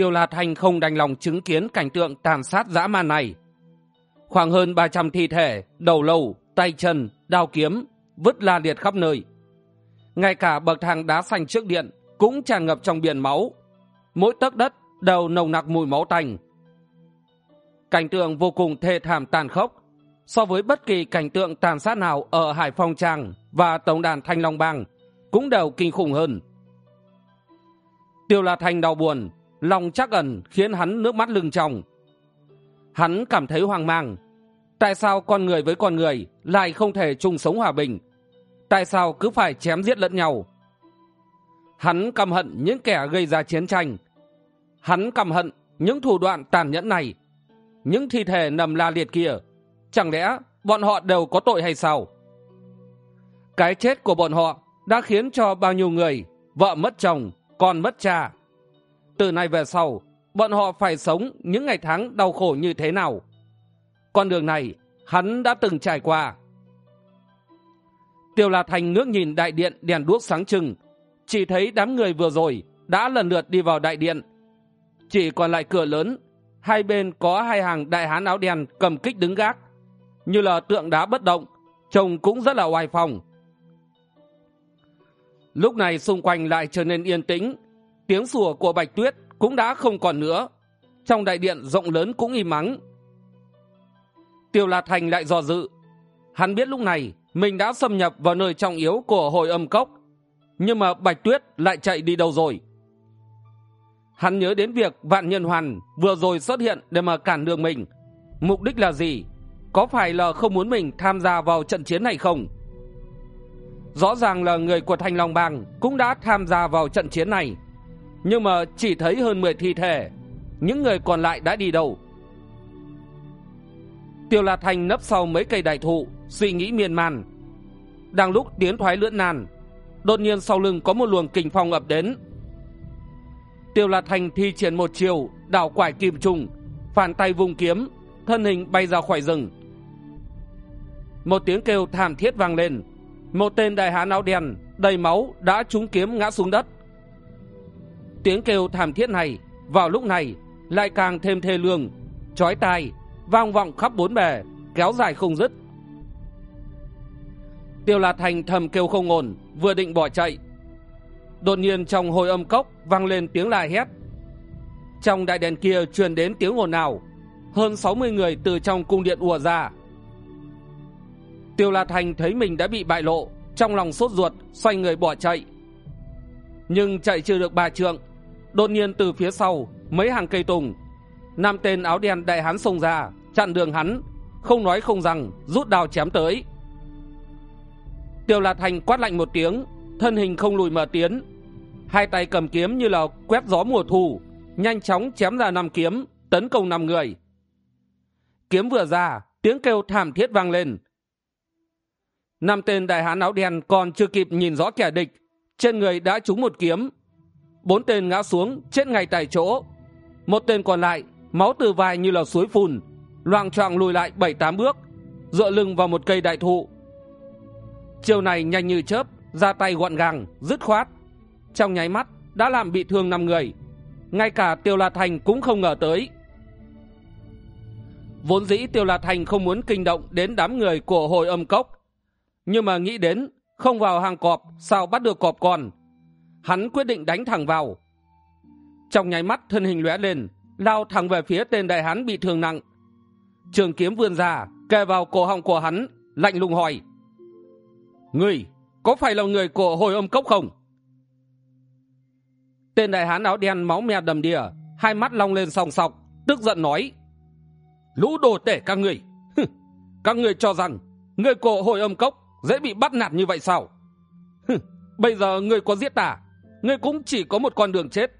tiêu la thanh không đành lòng chứng kiến cảnh tượng tàn sát dã man này. Khoảng hơn ba trăm thi thể, đầu lâu tay chân, đao kiếm vứt la liệt khắp nơi. Ngay cả bậc thang đá xanh trước điện cũng tràn ngập trong biển máu. Mỗi tấc đất đều nồng nặc mùi máu tanh. Cảnh tượng vô cùng thê thảm tàn khốc. So với bất kỳ cảnh tượng tàn sát nào ở hải Phòng Tràng và tổng đàn thanh long bang cũng đều kinh khủng hơn. Tiêu la thanh đau buồn lòng chắc ẩn khiến hắn nước mắt lưng tròng. Hắn cảm thấy hoang mang. Tại sao con người với con người lại không thể chung sống hòa bình? Tại sao cứ phải chém giết lẫn nhau? Hắn căm hận những kẻ gây ra chiến tranh. Hắn căm hận những thủ đoạn tàn nhẫn này. Những thi thể nằm la liệt kia. Chẳng lẽ bọn họ đều có tội hay sao? Cái chết của bọn họ đã khiến cho bao nhiêu người, vợ mất chồng, con mất cha từ nay về sau, bọn họ phải sống những ngày tháng đau khổ như thế nào? Con đường này, hắn đã từng trải qua. Tiêu la thành ngước nhìn đại điện đèn đuốc sáng trưng. Chỉ thấy đám người vừa rồi đã lần lượt đi vào đại điện. Chỉ còn lại cửa lớn, hai bên có hai hàng đại hán áo đen cầm kích đứng gác. Như là tượng đá bất động, trông cũng rất là oai phong. Lúc này xung quanh lại trở nên yên tĩnh tiếng sủa của bạch tuyết cũng đã không còn nữa. Trong đại điện rộng lớn cũng im mắng. Tiêu la thành lại dò dự. Hắn biết lúc này mình đã xâm nhập vào nơi trọng yếu của hồi âm cốc, nhưng mà bạch tuyết lại chạy đi đâu rồi? Hắn nhớ đến việc vạn nhân hoàn vừa rồi xuất hiện để mà cản đường mình. Mục đích là gì? Có phải là không muốn mình tham gia vào trận chiến này không? Rõ ràng là người của thành long bàng cũng đã tham gia vào trận chiến này nhưng mà chỉ thấy hơn mười thi thể. Những người còn lại đã đi đâu? Tiêu la thanh nấp sau mấy cây đại thụ, suy nghĩ miên man. Đang lúc tiến thoái lưỡng nan, đột nhiên sau lưng có một luồng kình phong ập đến. Tiêu la thanh thi triển một chiều, đảo quải kim trùng phản tay vùng kiếm, thân hình bay ra khỏi rừng. Một tiếng kêu thảm thiết vang lên. Một tên đại hán áo đen, đầy máu, đã trúng kiếm ngã xuống đất tiếng kêu thảm thiết này, vào lúc này, lại càng thêm thê lương, chói tai, vang vọng khắp bốn bề, kéo dài không dứt. Tiêu la thành thầm kêu không ổn, vừa định bỏ chạy. Đột nhiên trong hồi âm cốc vang lên tiếng la hét. Trong đại đèn kia truyền đến tiếng ồn ào, hơn sáu mươi người từ trong cung điện ùa ra. Tiêu la thành thấy mình đã bị bại lộ, trong lòng sốt ruột, xoay người bỏ chạy. Nhưng chạy chưa được ba trượng đột nhiên từ phía sau, mấy hàng cây tùng. Năm tên áo đen đại hán xông ra, chặn đường hắn, không nói không rằng, rút đao chém tới. Tiêu lạt thành quát lạnh một tiếng, thân hình không lùi mà tiến. Hai tay cầm kiếm như là quét gió mùa thu, nhanh chóng chém ra năm kiếm, tấn công năm người. Kiếm vừa ra, tiếng kêu thảm thiết vang lên. Năm tên đại hán áo đen còn chưa kịp nhìn rõ kẻ địch, trên người đã trúng một kiếm bốn tên ngã xuống, chết ngay tại chỗ. Một tên còn lại, máu từ vai như là suối phun loang choạng lùi lại bảy tám bước, dựa lưng vào một cây đại thụ. Chiều này nhanh như chớp, ra tay gọn gàng, dứt khoát. Trong nháy mắt, đã làm bị thương năm người. Ngay cả tiêu la thành cũng không ngờ tới. Vốn dĩ tiêu la thành không muốn kinh động đến đám người của hồi âm cốc. Nhưng mà nghĩ đến, không vào hàng cọp, sao bắt được cọp còn? Hắn quyết định đánh thẳng vào. Trong nháy mắt, thân hình lóe lên, lao thẳng về phía tên đại hán bị thương nặng. Trường kiếm vươn ra kề vào cổ họng của hắn, lạnh lùng hỏi. Người có phải là người của hồi âm cốc không? Tên đại hán áo đen máu me đầm đìa, hai mắt long lên sòng sọc, tức giận nói. Lũ đồ tể các người các người cho rằng người của hồi âm cốc dễ bị bắt nạt như vậy sao? Bây giờ người có giết tả ngươi cũng chỉ có một con đường chết.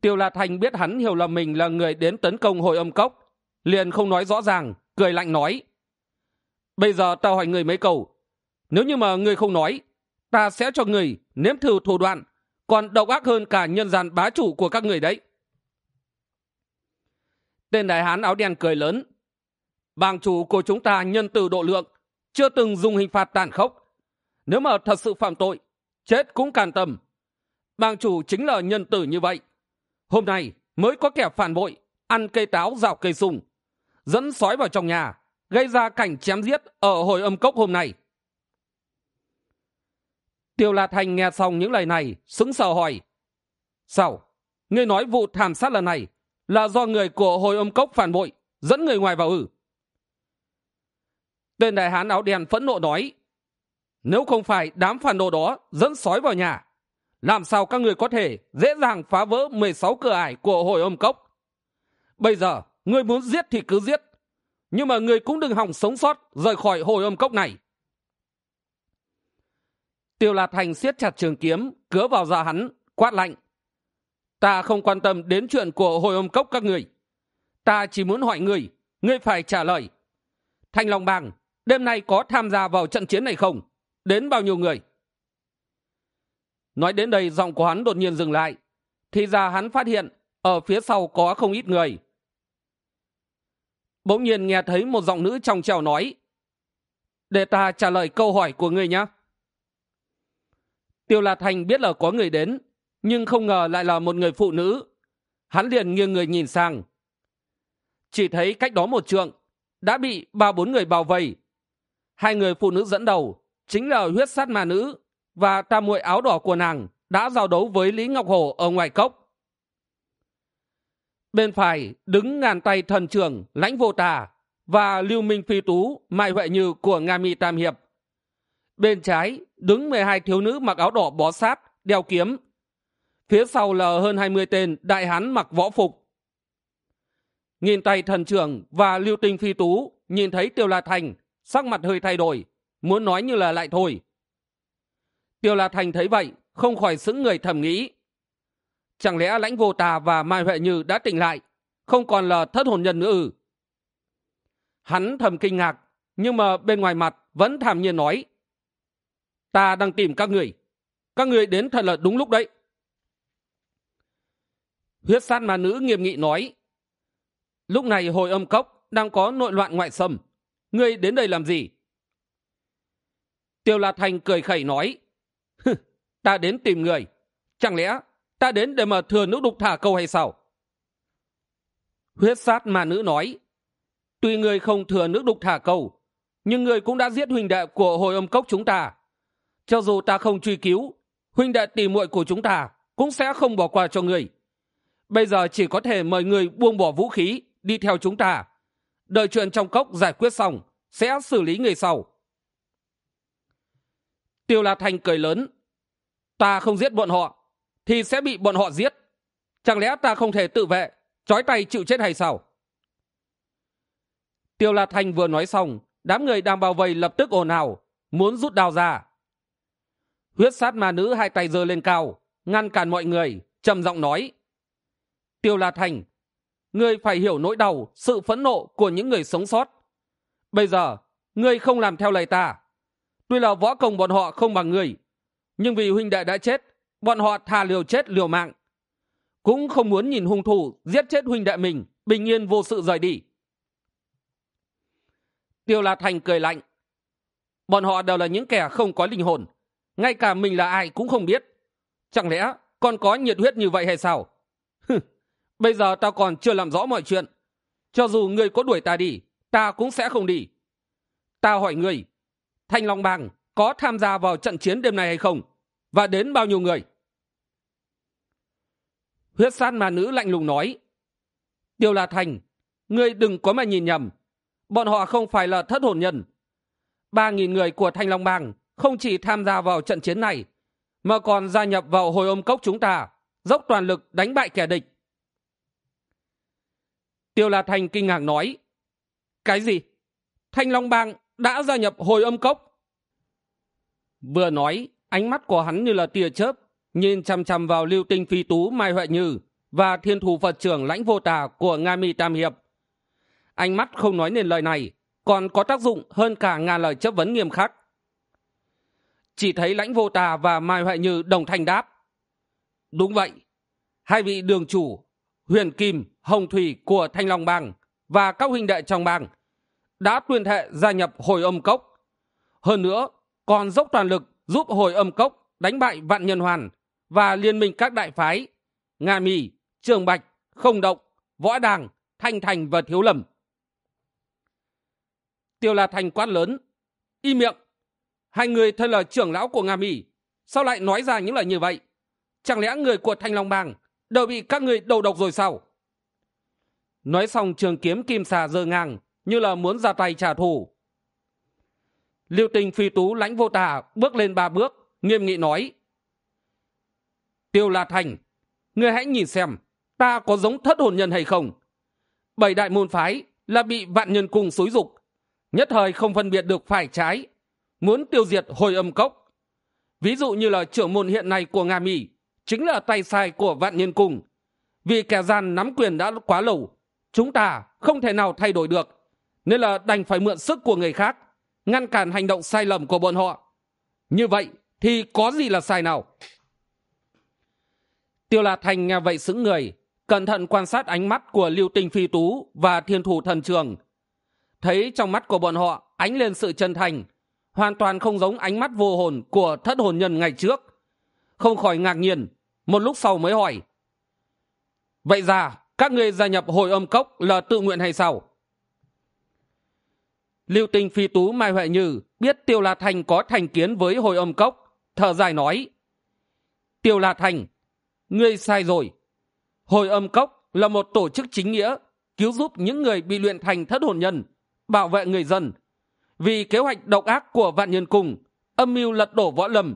Tiêu la thành biết hắn hiểu là mình là người đến tấn công hội âm cốc, liền không nói rõ ràng, cười lạnh nói, bây giờ tao hỏi người mấy câu. Nếu như mà người không nói, ta sẽ cho người nếm thử thủ đoạn còn độc ác hơn cả nhân gian bá chủ của các người đấy. Tên đại hán áo đen cười lớn bang chủ của chúng ta nhân từ độ lượng, chưa từng dùng hình phạt tàn khốc. Nếu mà thật sự phạm tội chết cũng càn tâm. Bang chủ chính là nhân tử như vậy. Hôm nay mới có kẻ phản bội, ăn cây táo, rào cây sung, dẫn sói vào trong nhà, gây ra cảnh chém giết ở hồi âm cốc hôm nay. Tiêu la thành nghe xong những lời này, sững sờ hỏi, sao? Ngươi nói vụ thảm sát lần này là do người của hồi âm cốc phản bội, dẫn người ngoài vào ử tên đại hán áo đen phẫn nộ nói nếu không phải đám phản đồ đó dẫn sói vào nhà, làm sao các người có thể dễ dàng phá vỡ mười sáu cửa ải của hồi âm cốc? Bây giờ, người muốn giết thì cứ giết, nhưng mà người cũng đừng hòng sống sót rời khỏi hồi âm cốc này. Tiêu lạt thành siết chặt trường kiếm, cứa vào da hắn, quát lạnh. Ta không quan tâm đến chuyện của hồi âm cốc các người. Ta chỉ muốn hỏi người người phải trả lời. Thanh long bàng, đêm nay có tham gia vào trận chiến này không? Đến bao nhiêu người? Nói đến đây, giọng của hắn đột nhiên dừng lại. Thì ra hắn phát hiện, ở phía sau có không ít người. Bỗng nhiên nghe thấy một giọng nữ trong trèo nói, để ta trả lời câu hỏi của người nhé. Tiêu la thành biết là có người đến, nhưng không ngờ lại là một người phụ nữ. Hắn liền nghiêng người nhìn sang. Chỉ thấy cách đó một trượng, đã bị ba bốn người bao vây. Hai người phụ nữ dẫn đầu chính là huyết sát ma nữ và tam muội áo đỏ của nàng đã giao đấu với lý ngọc hổ ở ngoài cốc. Bên phải đứng ngàn tay thần trưởng lãnh vô tà và lưu minh phi tú, mai huệ như của nga mi tam hiệp. Bên trái đứng mười hai thiếu nữ mặc áo đỏ bó sát, đeo kiếm. Phía sau là hơn hai mươi tên đại hán mặc võ phục. Nhìn tay thần trưởng và lưu tinh phi tú, nhìn thấy tiêu la thành, sắc mặt hơi thay đổi muốn nói như là lại thôi. Tiêu la thành thấy vậy, không khỏi sững người thầm nghĩ. Chẳng lẽ lãnh vô tà và mai huệ như đã tỉnh lại, không còn là thất hồn nhân nữa ư? Hắn thầm kinh ngạc, nhưng mà bên ngoài mặt vẫn thảm nhiên nói, ta đang tìm các người. Các người đến thật là đúng lúc đấy. Huyết sát ma nữ nghiêm nghị nói, lúc này hồi âm cốc đang có nội loạn ngoại xâm. Ngươi đến đây làm gì? Tiêu la thành cười khẩy nói ta đến tìm người. Chẳng lẽ ta đến để mà thừa nước đục thả câu hay sao? Huyết sát ma nữ nói, tuy người không thừa nước đục thả câu, nhưng người cũng đã giết huynh đệ của hồi âm cốc chúng ta. Cho dù ta không truy cứu, huynh đệ tìm muội của chúng ta cũng sẽ không bỏ qua cho người. Bây giờ chỉ có thể mời người buông bỏ vũ khí, đi theo chúng ta. Đợi chuyện trong cốc giải quyết xong, sẽ xử lý người sau tiêu la thành cười lớn. Ta không giết bọn họ, thì sẽ bị bọn họ giết. Chẳng lẽ ta không thể tự vệ, trói tay chịu chết hay sao? Tiêu la thành vừa nói xong, đám người đang bao vây lập tức ồn ào, muốn rút đào ra. Huyết sát ma nữ hai tay giơ lên cao, ngăn cản mọi người, trầm giọng nói. Tiêu la thành ngươi phải hiểu nỗi đau, sự phẫn nộ của những người sống sót. Bây giờ, ngươi không làm theo lời ta tuy là võ công bọn họ không bằng người, nhưng vì huynh đệ đã chết, bọn họ thà liều chết liều mạng. Cũng không muốn nhìn hung thủ giết chết huynh đệ mình, bình yên vô sự rời đi. Tiêu la thành cười lạnh. Bọn họ đều là những kẻ không có linh hồn, ngay cả mình là ai cũng không biết. Chẳng lẽ còn có nhiệt huyết như vậy hay sao? Bây giờ tao còn chưa làm rõ mọi chuyện. Cho dù người có đuổi ta đi, ta cũng sẽ không đi. Ta hỏi người thanh long bang có tham gia vào trận chiến đêm nay hay không và đến bao nhiêu người? Huyết sát ma nữ lạnh lùng nói, tiêu la thành, ngươi đừng có mà nhìn nhầm. Bọn họ không phải là thất hồn nhân. Ba nghìn người của thanh long bang không chỉ tham gia vào trận chiến này, mà còn gia nhập vào hồi ôm cốc chúng ta, dốc toàn lực đánh bại kẻ địch. Tiêu la thành kinh ngạc nói, cái gì? Thanh long bang đã gia nhập hồi âm cốc. Vừa nói, ánh mắt của hắn như là tia chớp, nhìn chằm chằm vào lưu tinh phi tú, mai huệ như và thiên thủ phật trưởng lãnh vô tà của nga mi tam hiệp. Ánh mắt không nói nên lời này, còn có tác dụng hơn cả ngàn lời chất vấn nghiêm khắc. Chỉ thấy lãnh vô tà và mai huệ như đồng thanh đáp. Đúng vậy, hai vị đường chủ huyền kim, hồng thủy của thanh long bang và các huynh đệ trong bang đã tuyên thệ gia nhập hồi âm cốc. Hơn nữa, còn dốc toàn lực giúp hồi âm cốc đánh bại vạn nhân hoàn và liên minh các đại phái nga mì, trường bạch, không động, võ đàng, thanh thành và thiếu lầm. Tiêu la thành quát lớn y miệng, hai người thân là trưởng lão của nga mì, sao lại nói ra những lời như vậy? Chẳng lẽ người của thanh long bang đều bị các người đầu độc rồi sao? Nói xong, trường kiếm kim xà giơ ngang như là muốn ra tay trả thù. Lưu tình phi tú lãnh vô tà bước lên ba bước, nghiêm nghị nói, tiêu la thành ngươi hãy nhìn xem, ta có giống thất hồn nhân hay không? Bảy đại môn phái là bị vạn nhân cùng xúi dục, nhất thời không phân biệt được phải trái, muốn tiêu diệt hồi âm cốc. Ví dụ như là trưởng môn hiện nay của nga mỹ chính là tay sai của vạn nhân cùng. Vì kẻ gian nắm quyền đã quá lâu, chúng ta không thể nào thay đổi được nên là đành phải mượn sức của người khác, ngăn cản hành động sai lầm của bọn họ. Như vậy thì có gì là sai nào? Tiêu la thành nghe vậy sững người, cẩn thận quan sát ánh mắt của lưu tinh phi tú và thiên thủ thần trường. Thấy trong mắt của bọn họ ánh lên sự chân thành, hoàn toàn không giống ánh mắt vô hồn của thất hồn nhân ngày trước. Không khỏi ngạc nhiên, một lúc sau mới hỏi. Vậy ra, các ngươi gia nhập hội âm cốc là tự nguyện hay sao? Lưu tinh phi tú mai huệ như biết tiêu la thành có thành kiến với hội âm cốc. Thở dài nói, tiêu la thành, ngươi sai rồi. Hồi âm cốc là một tổ chức chính nghĩa, cứu giúp những người bị luyện thành thất hồn nhân, bảo vệ người dân. Vì kế hoạch độc ác của vạn nhân cùng âm mưu lật đổ võ lâm,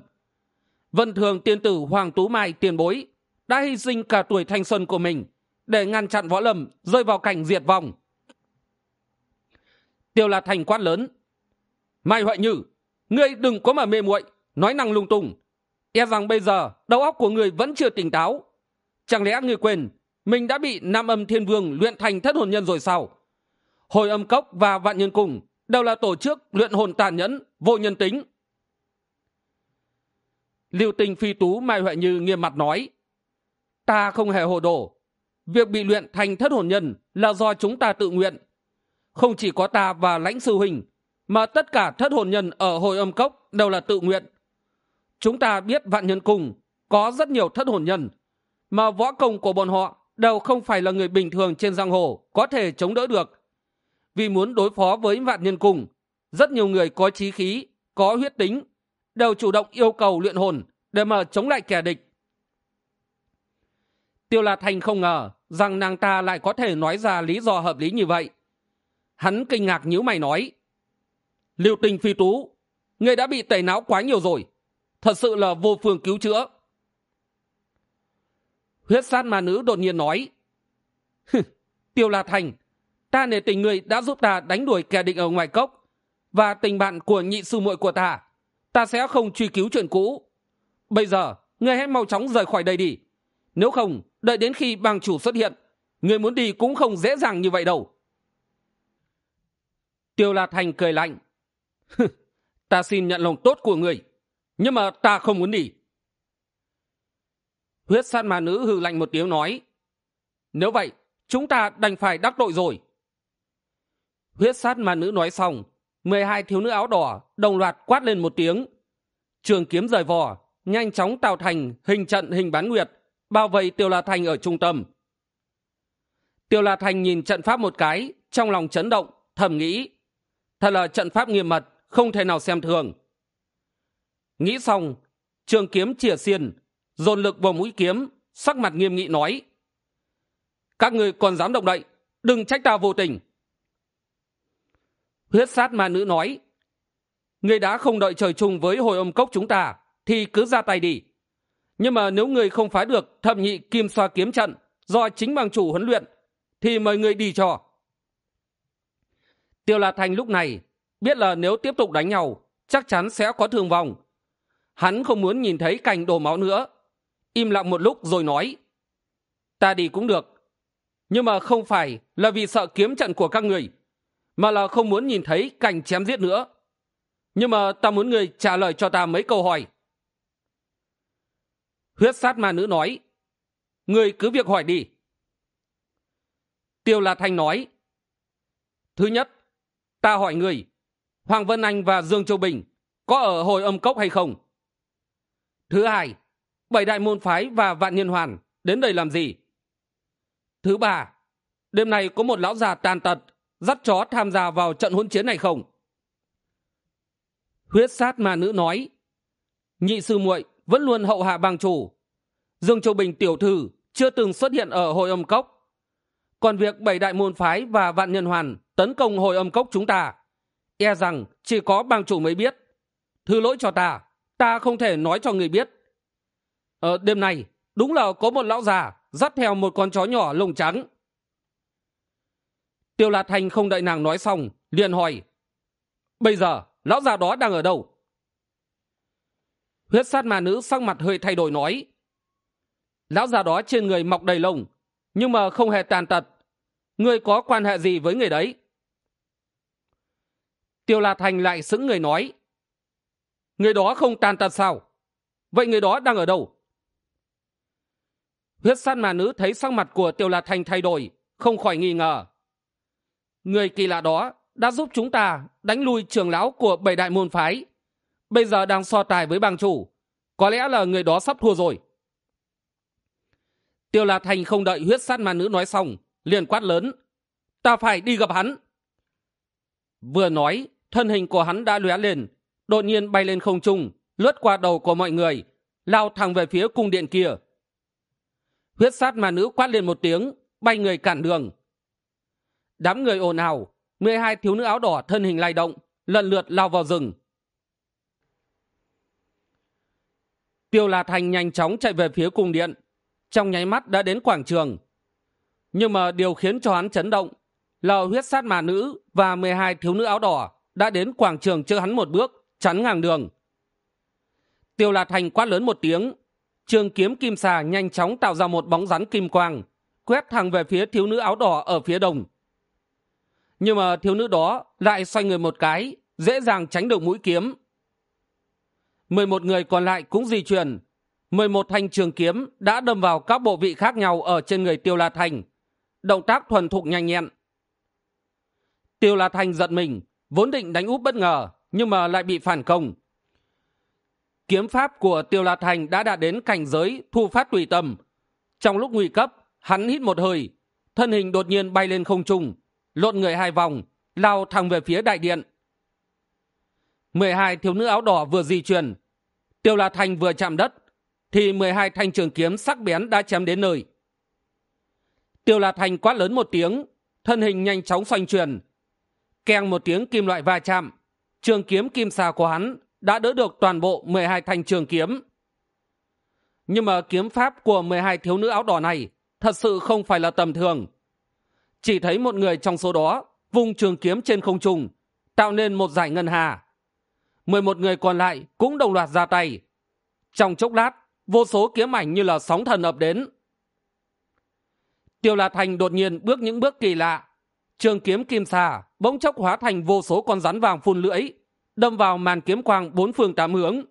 vân thường tiên tử hoàng tú mai tiền bối đã hy sinh cả tuổi thanh xuân của mình để ngăn chặn võ lâm rơi vào cảnh diệt vong tiêu là thành quát lớn. Mai huệ như ngươi đừng có mà mê muội, nói năng lung tung. E rằng bây giờ, đầu óc của người vẫn chưa tỉnh táo. Chẳng lẽ ngươi quên, mình đã bị nam âm thiên vương luyện thành thất hồn nhân rồi sao? Hồi âm cốc và vạn nhân cùng đều là tổ chức luyện hồn tàn nhẫn, vô nhân tính. Lưu tình phi tú mai huệ như nghiêm mặt nói, ta không hề hồ đồ. Việc bị luyện thành thất hồn nhân là do chúng ta tự nguyện không chỉ có ta và lãnh sư huynh mà tất cả thất hồn nhân ở hồi âm cốc đều là tự nguyện. Chúng ta biết vạn nhân cùng có rất nhiều thất hồn nhân, mà võ công của bọn họ đều không phải là người bình thường trên giang hồ có thể chống đỡ được. Vì muốn đối phó với vạn nhân cùng rất nhiều người có trí khí, có huyết tính đều chủ động yêu cầu luyện hồn để mà chống lại kẻ địch. Tiêu la thành không ngờ rằng nàng ta lại có thể nói ra lý do hợp lý như vậy hắn kinh ngạc nhíu mày nói, liệu tình phi tú người đã bị tẩy não quá nhiều rồi. Thật sự là vô phương cứu chữa. Huyết sát ma nữ đột nhiên nói tiêu la thành, ta nể tình người đã giúp ta đánh đuổi kẻ địch ở ngoài cốc và tình bạn của nhị sư muội của ta. Ta sẽ không truy cứu chuyện cũ. Bây giờ người hãy mau chóng rời khỏi đây đi. Nếu không, đợi đến khi bang chủ xuất hiện người muốn đi cũng không dễ dàng như vậy đâu tiêu la thành cười lạnh. Ta xin nhận lòng tốt của người, nhưng mà ta không muốn đi. Huyết sát ma nữ hư lạnh một tiếng nói, nếu vậy, chúng ta đành phải đắc tội rồi. Huyết sát ma nữ nói xong, mười hai thiếu nữ áo đỏ đồng loạt quát lên một tiếng. Trường kiếm rời vỏ nhanh chóng tạo thành hình trận hình bán nguyệt, bao vây tiêu la thành ở trung tâm. Tiêu la thành nhìn trận pháp một cái, trong lòng chấn động, thầm nghĩ thật là trận pháp nghiêm mật, không thể nào xem thường. Nghĩ xong, trường kiếm chìa xiên, dồn lực vào mũi kiếm, sắc mặt nghiêm nghị nói, các người còn dám động đậy, đừng trách ta vô tình. Huyết sát ma nữ nói, người đã không đợi trời chung với hồi âm cốc chúng ta, thì cứ ra tay đi. Nhưng mà nếu người không phá được thập nhị kim xoa kiếm trận do chính bằng chủ huấn luyện, thì mời người đi cho tiêu la thành lúc này biết là nếu tiếp tục đánh nhau, chắc chắn sẽ có thương vong. Hắn không muốn nhìn thấy cảnh đổ máu nữa. Im lặng một lúc rồi nói, ta đi cũng được, nhưng mà không phải là vì sợ kiếm trận của các người, mà là không muốn nhìn thấy cảnh chém giết nữa. Nhưng mà ta muốn người trả lời cho ta mấy câu hỏi. Huyết sát ma nữ nói, người cứ việc hỏi đi. Tiêu la thanh nói, thứ nhất ta hỏi người hoàng vân anh và dương châu bình có ở hồi âm cốc hay không? Thứ hai, bảy đại môn phái và vạn nhân hoàn đến đây làm gì? Thứ ba, đêm nay có một lão già tàn tật, dắt chó tham gia vào trận hỗn chiến này không? Huyết sát ma nữ nói, nhị sư muội vẫn luôn hậu hạ bang chủ. Dương châu bình tiểu thư chưa từng xuất hiện ở hội âm cốc. Còn việc bảy đại môn phái và vạn nhân hoàn tấn công hội âm cốc chúng ta. E rằng chỉ có bang chủ mới biết. Thứ lỗi cho ta ta không thể nói cho người biết. Ở đêm nay, đúng là có một lão già dắt theo một con chó nhỏ lông trắng. Tiêu lạt thành không đợi nàng nói xong, liền hỏi, bây giờ, lão già đó đang ở đâu? Huyết sát ma nữ sắc mặt hơi thay đổi nói, lão già đó trên người mọc đầy lông, nhưng mà không hề tàn tật. Người có quan hệ gì với người đấy? Tiêu la thành lại sững người nói, người đó không tàn tật sao? Vậy người đó đang ở đâu? Huyết sát ma nữ thấy sắc mặt của tiêu la thành thay đổi, không khỏi nghi ngờ. Người kỳ lạ đó đã giúp chúng ta đánh lui trường lão của bảy đại môn phái, bây giờ đang so tài với bang chủ, có lẽ là người đó sắp thua rồi. Tiêu la thành không đợi huyết sát ma nữ nói xong, liền quát lớn, ta phải đi gặp hắn. Vừa nói thân hình của hắn đã lóe lên, đột nhiên bay lên không trung, lướt qua đầu của mọi người, lao thẳng về phía cung điện kia. Huyết sát mà nữ quát lên một tiếng, bay người cản đường. Đám người ồn ào, mười hai thiếu nữ áo đỏ thân hình lay động, lần lượt lao vào rừng. Tiêu la thành nhanh chóng chạy về phía cung điện, trong nháy mắt đã đến quảng trường. Nhưng mà điều khiến cho hắn chấn động là huyết sát mà nữ và mười hai thiếu nữ áo đỏ đã đến quảng trường chưa hắn một bước, chắn ngang đường. Tiêu lạt thành quát lớn một tiếng, trường kiếm kim xà nhanh chóng tạo ra một bóng rắn kim quang, quét thẳng về phía thiếu nữ áo đỏ ở phía đông. Nhưng mà thiếu nữ đó lại xoay người một cái, dễ dàng tránh được mũi kiếm. mười một người còn lại cũng di chuyển, mười một thanh trường kiếm đã đâm vào các bộ vị khác nhau ở trên người tiêu la thành động tác thuần thục nhanh nhẹn. Tiêu la thành giận mình vốn định đánh úp bất ngờ, nhưng mà lại bị phản công. Kiếm pháp của tiêu la thành đã đạt đến cảnh giới thu phát tùy tâm. Trong lúc nguy cấp, hắn hít một hơi, thân hình đột nhiên bay lên không trung, lộn người hai vòng, lao thẳng về phía đại điện. mười hai thiếu nữ áo đỏ vừa di chuyển, tiêu la thành vừa chạm đất, thì mười hai thanh trường kiếm sắc bén đã chém đến nơi. Tiêu la thành quát lớn một tiếng, thân hình nhanh chóng xoay chuyển keng một tiếng kim loại va chạm. Trường kiếm kim xà của hắn đã đỡ được toàn bộ mười hai thanh trường kiếm. Nhưng mà kiếm pháp của mười hai thiếu nữ áo đỏ này thật sự không phải là tầm thường. Chỉ thấy một người trong số đó vung trường kiếm trên không trung, tạo nên một giải ngân hà. mười một người còn lại cũng đồng loạt ra tay. Trong chốc lát, vô số kiếm ảnh như là sóng thần ập đến. Tiêu la thành đột nhiên bước những bước kỳ lạ trường kiếm kim xà bỗng chốc hóa thành vô số con rắn vàng phun lưỡi, đâm vào màn kiếm quang bốn phương tám hướng.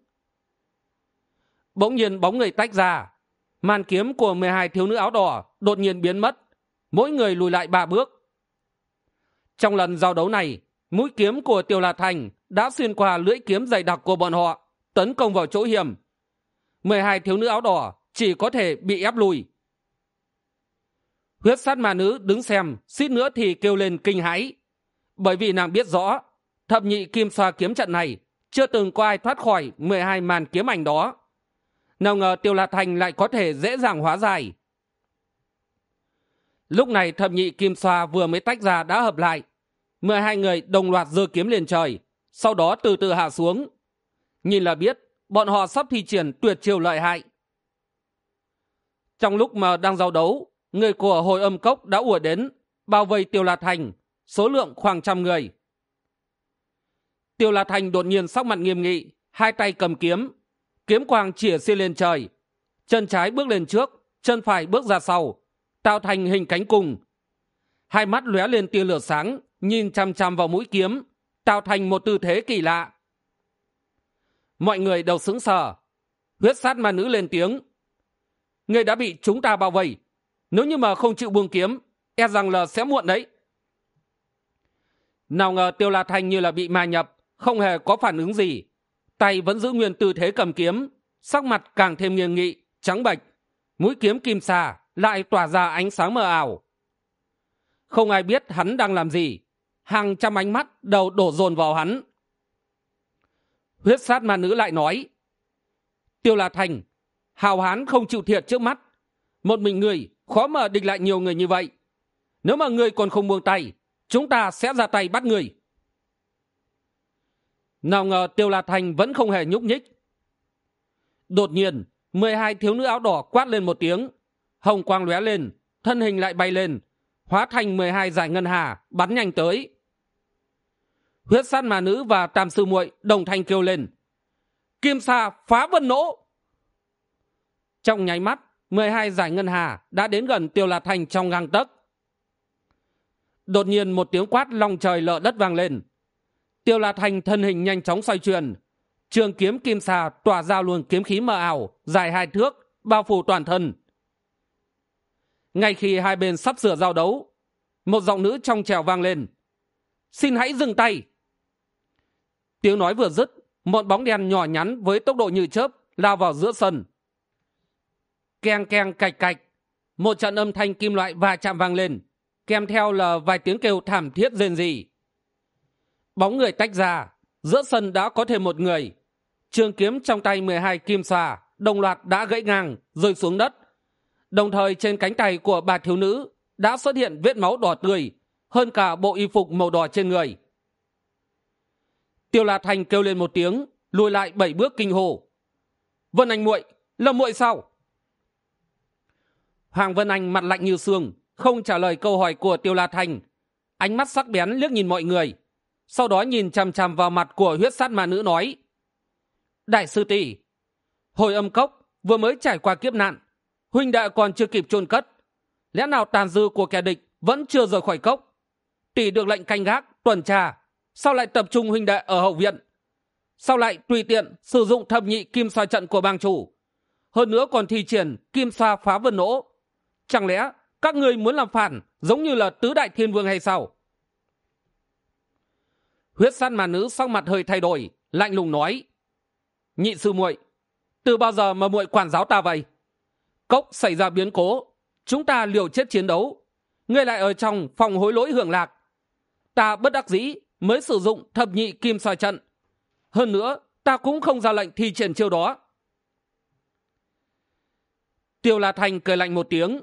Bỗng nhiên bóng người tách ra, màn kiếm của mười hai thiếu nữ áo đỏ đột nhiên biến mất, mỗi người lùi lại ba bước. Trong lần giao đấu này, mũi kiếm của tiêu la thành đã xuyên qua lưỡi kiếm dày đặc của bọn họ, tấn công vào chỗ hiểm. Mười hai thiếu nữ áo đỏ chỉ có thể bị ép lùi huyết sát ma nữ đứng xem, suýt nữa thì kêu lên kinh hãi. Bởi vì nàng biết rõ, thập nhị kim xoa kiếm trận này chưa từng có ai thoát khỏi mười hai màn kiếm ảnh đó. Nào ngờ tiêu la thành lại có thể dễ dàng hóa giải. Lúc này thập nhị kim xoa vừa mới tách ra đã hợp lại. mười hai người đồng loạt giơ kiếm lên trời, sau đó từ từ hạ xuống. Nhìn là biết, bọn họ sắp thi triển tuyệt chiều lợi hại. Trong lúc mà đang giao đấu người của hồi âm cốc đã ùa đến, bao vây tiêu la thành số lượng khoảng trăm người. Tiêu la thành đột nhiên sắc mặt nghiêm nghị, hai tay cầm kiếm kiếm quang chỉa xia lên trời. Chân trái bước lên trước, chân phải bước ra sau, tạo thành hình cánh cùng. Hai mắt lóe lên tia lửa sáng, nhìn chằm chằm vào mũi kiếm, tạo thành một tư thế kỳ lạ. Mọi người đều sững sờ. Huyết sát ma nữ lên tiếng. Người đã bị chúng ta bao vây nếu như mà không chịu buông kiếm e rằng là sẽ muộn đấy. Nào ngờ tiêu la thanh như là bị ma nhập, không hề có phản ứng gì. Tay vẫn giữ nguyên tư thế cầm kiếm, sắc mặt càng thêm nghiêng nghị, trắng bệch. Mũi kiếm kim xà lại tỏa ra ánh sáng mờ ảo. Không ai biết hắn đang làm gì. Hàng trăm ánh mắt đầu đổ dồn vào hắn. Huyết sát ma nữ lại nói, tiêu la thành hào hán không chịu thiệt trước mắt. Một mình người khó mà địch lại nhiều người như vậy. Nếu mà người còn không buông tay, chúng ta sẽ ra tay bắt người. Nào ngờ tiêu la thành vẫn không hề nhúc nhích. Đột nhiên, mười hai thiếu nữ áo đỏ quát lên một tiếng. Hồng quang lóe lên, thân hình lại bay lên, hóa thành mười hai giải ngân hà, bắn nhanh tới. Huyết sát mà nữ và tam sư muội đồng thanh kêu lên. Kim sa phá vân nỗ! Trong nháy mắt mười hai giải ngân hà đã đến gần tiêu lạt thành trong ngang tấc. Đột nhiên một tiếng quát long trời lợ đất vang lên. Tiêu lạt thành thân hình nhanh chóng xoay chuyển, trường kiếm kim xà tỏa ra luồng kiếm khí mờ ảo, dài hai thước, bao phủ toàn thân. Ngay khi hai bên sắp sửa giao đấu, một giọng nữ trong trèo vang lên. Xin hãy dừng tay. Tiếng nói vừa dứt, một bóng đen nhỏ nhắn với tốc độ như chớp lao vào giữa sân keng keng cạch cạch. Một trận âm thanh kim loại va chạm vang lên, kèm theo là vài tiếng kêu thảm thiết rên rỉ. Bóng người tách ra, giữa sân đã có thêm một người. Trường kiếm trong tay mười hai kim xà, đồng loạt đã gãy ngang, rơi xuống đất. Đồng thời trên cánh tay của bà thiếu nữ đã xuất hiện vết máu đỏ tươi, hơn cả bộ y phục màu đỏ trên người. Tiêu la thành kêu lên một tiếng, lùi lại bảy bước kinh hồ. Vân anh muội là muội sao? Hoàng vân anh mặt lạnh như xương, không trả lời câu hỏi của tiêu la thành. Ánh mắt sắc bén liếc nhìn mọi người, sau đó nhìn chằm chằm vào mặt của huyết sát ma nữ nói, đại sư tỷ, hồi âm cốc vừa mới trải qua kiếp nạn, huynh đệ còn chưa kịp chôn cất. Lẽ nào tàn dư của kẻ địch vẫn chưa rời khỏi cốc? Tỷ được lệnh canh gác, tuần tra, sao lại tập trung huynh đệ ở hậu viện? Sao lại tùy tiện sử dụng thập nhị kim xoa trận của bang chủ? Hơn nữa còn thi triển kim xoa phá vân nỗ chẳng lẽ các người muốn làm phản giống như là tứ đại thiên vương hay sao? Huyết săn mà nữ sau mặt hơi thay đổi, lạnh lùng nói, nhị sư muội, từ bao giờ mà muội quản giáo ta vậy? Cốc xảy ra biến cố, chúng ta liều chết chiến đấu, ngươi lại ở trong phòng hối lỗi hưởng lạc. Ta bất đắc dĩ mới sử dụng thập nhị kim soi trận. Hơn nữa, ta cũng không ra lệnh thi triển chiêu đó. Tiêu la thành cười lạnh một tiếng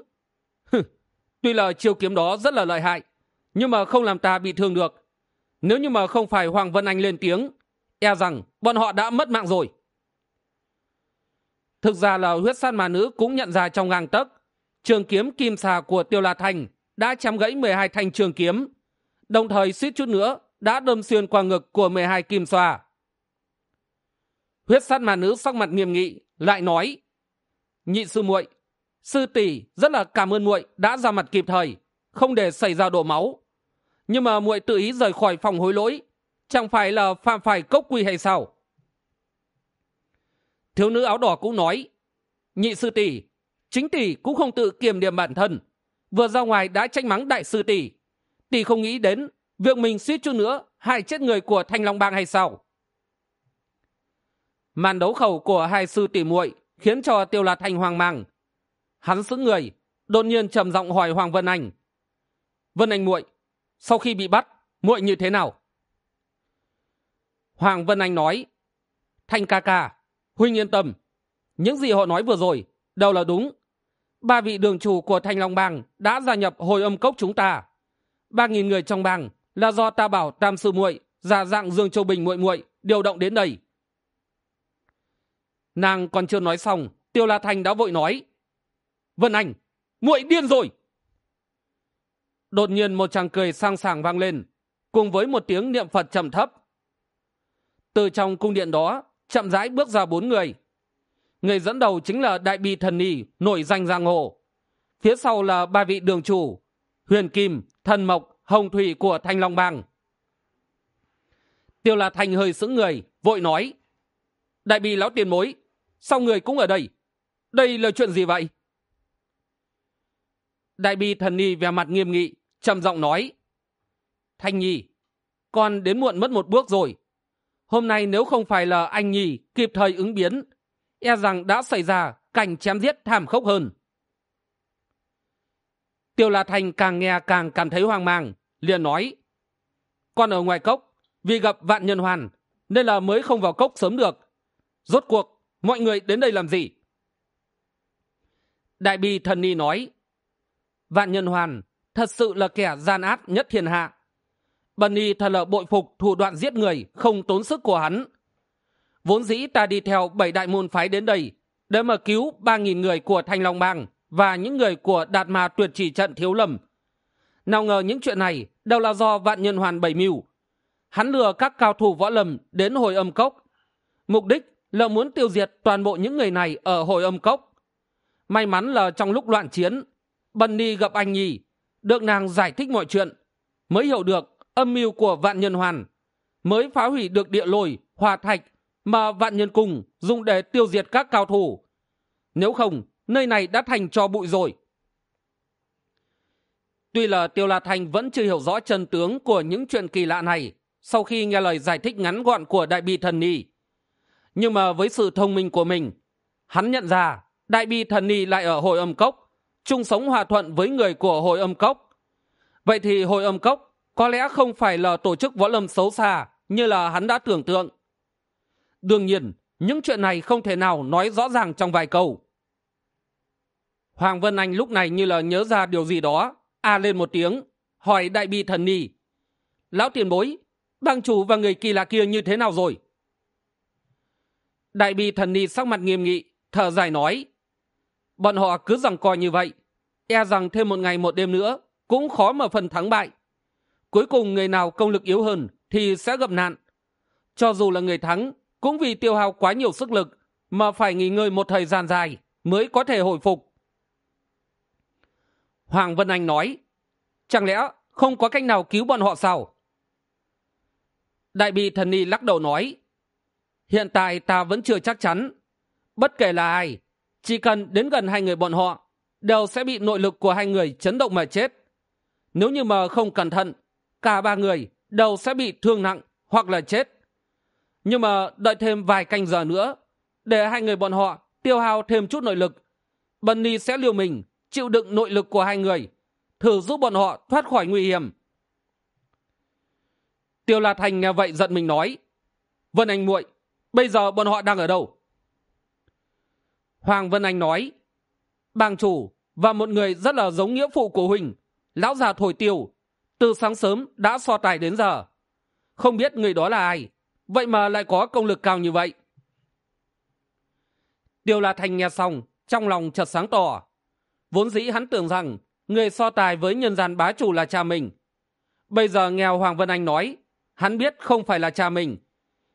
tuy là chiêu kiếm đó rất là lợi hại, nhưng mà không làm ta bị thương được. Nếu như mà không phải hoàng vân anh lên tiếng e rằng bọn họ đã mất mạng rồi. Thực ra là huyết sát mà nữ cũng nhận ra trong ngang tấc, trường kiếm kim xà của tiêu la thành đã chém gãy mười hai thanh trường kiếm, đồng thời suýt chút nữa đã đâm xuyên qua ngực của mười hai kim xoa. Huyết sát mà nữ sắc mặt nghiêm nghị, lại nói, nhị sư muội sư tỷ rất là cảm ơn muội đã ra mặt kịp thời, không để xảy ra đổ máu. Nhưng mà muội tự ý rời khỏi phòng hối lỗi, chẳng phải là phạm phải cốc quy hay sao? Thiếu nữ áo đỏ cũng nói, nhị sư tỷ, chính tỷ cũng không tự kiềm điểm bản thân. Vừa ra ngoài đã tranh mắng đại sư tỷ. Tỷ không nghĩ đến việc mình suýt chút nữa hại chết người của thanh long bang hay sao? Màn đấu khẩu của hai sư tỷ muội khiến cho tiêu la thanh hoang mang hắn sững người, đột nhiên trầm giọng hỏi hoàng vân anh. Vân anh muội, sau khi bị bắt, muội như thế nào? Hoàng vân anh nói, thanh ca ca, huynh yên tâm. Những gì họ nói vừa rồi đều là đúng. Ba vị đường chủ của thanh long bang đã gia nhập hồi âm cốc chúng ta. Ba nghìn người trong bang là do ta bảo tam sư muội giả dạng dương châu bình muội muội điều động đến đây. Nàng còn chưa nói xong, tiêu la thành đã vội nói vân anh, muội điên rồi. Đột nhiên một chàng cười sang sảng vang lên, cùng với một tiếng niệm phật trầm thấp. Từ trong cung điện đó, chậm rãi bước ra bốn người. Người dẫn đầu chính là đại bi thần nì nổi danh giang hồ. Phía sau là ba vị đường chủ, huyền kim, thần mộc, hồng thủy của thanh long bang. Tiêu là thành hơi sững người, vội nói, đại bi lão tiền mối, sao người cũng ở đây? Đây là chuyện gì vậy? Đại bi thần ni vẻ mặt nghiêm nghị, trầm giọng nói, thanh nhi, con đến muộn mất một bước rồi. Hôm nay nếu không phải là anh nhi kịp thời ứng biến e rằng đã xảy ra cảnh chém giết thảm khốc hơn. Tiêu la thành càng nghe càng cảm thấy hoang mang, liền nói, con ở ngoài cốc, vì gặp vạn nhân hoàn, nên là mới không vào cốc sớm được. Rốt cuộc, mọi người đến đây làm gì? Đại bi thần ni nói vạn nhân hoàn, thật sự là kẻ gian ác nhất thiên hạ. Bần y thật là bội phục thủ đoạn giết người, không tốn sức của hắn. Vốn dĩ ta đi theo bảy đại môn phái đến đây, để mà cứu ba nghìn người của thanh long bang và những người của đạt ma tuyệt chỉ trận thiếu lầm nào ngờ những chuyện này đều là do vạn nhân hoàn bày mưu. Hắn lừa các cao thủ võ lâm đến hồi âm cốc. Mục đích là muốn tiêu diệt toàn bộ những người này ở hồi âm cốc. May mắn là trong lúc loạn chiến bần ni gặp anh nhi được nàng giải thích mọi chuyện, mới hiểu được âm mưu của vạn nhân hoàn. Mới phá hủy được địa lồi hòa thạch mà vạn nhân cùng dùng để tiêu diệt các cao thủ. Nếu không, nơi này đã thành cho bụi rồi. Tuy là tiêu la thành vẫn chưa hiểu rõ chân tướng của những chuyện kỳ lạ này sau khi nghe lời giải thích ngắn gọn của đại bi thần ni. Nhưng mà với sự thông minh của mình, hắn nhận ra đại bi thần ni lại ở hội âm cốc chung sống hòa thuận với người của hội âm cốc. Vậy thì hội âm cốc có lẽ không phải là tổ chức võ lâm xấu xa như là hắn đã tưởng tượng. Đương nhiên, những chuyện này không thể nào nói rõ ràng trong vài câu. Hoàng vân anh lúc này như là nhớ ra điều gì đó, a lên một tiếng, hỏi đại bi thần ni, lão tiền bối, bang chủ và người kỳ lạ kia như thế nào rồi? Đại bi thần ni sắc mặt nghiêm nghị, thở dài nói bọn họ cứ rằng coi như vậy e rằng thêm một ngày một đêm nữa cũng khó mà phần thắng bại. Cuối cùng người nào công lực yếu hơn thì sẽ gặp nạn. Cho dù là người thắng, cũng vì tiêu hao quá nhiều sức lực mà phải nghỉ ngơi một thời gian dài mới có thể hồi phục. Hoàng vân anh nói, chẳng lẽ không có cách nào cứu bọn họ sao? Đại bị thần ni lắc đầu nói, hiện tại ta vẫn chưa chắc chắn, bất kể là ai chỉ cần đến gần hai người bọn họ, đều sẽ bị nội lực của hai người chấn động mà chết. Nếu như mà không cẩn thận, cả ba người đều sẽ bị thương nặng hoặc là chết. Nhưng mà đợi thêm vài canh giờ nữa, để hai người bọn họ tiêu hao thêm chút nội lực bần ni sẽ liều mình chịu đựng nội lực của hai người, thử giúp bọn họ thoát khỏi nguy hiểm. Tiêu la thành nghe vậy giận mình nói, vân anh muội, bây giờ bọn họ đang ở đâu? Hoàng vân anh nói, Bàng chủ và một người rất là giống nghĩa phụ của huỳnh, lão già thổi tiêu từ sáng sớm đã so tài đến giờ. Không biết người đó là ai, vậy mà lại có công lực cao như vậy. Tiêu la thành nghe xong, trong lòng chợt sáng tỏ. Vốn dĩ hắn tưởng rằng người so tài với nhân gian bá chủ là cha mình. Bây giờ nghe hoàng vân anh nói, hắn biết không phải là cha mình,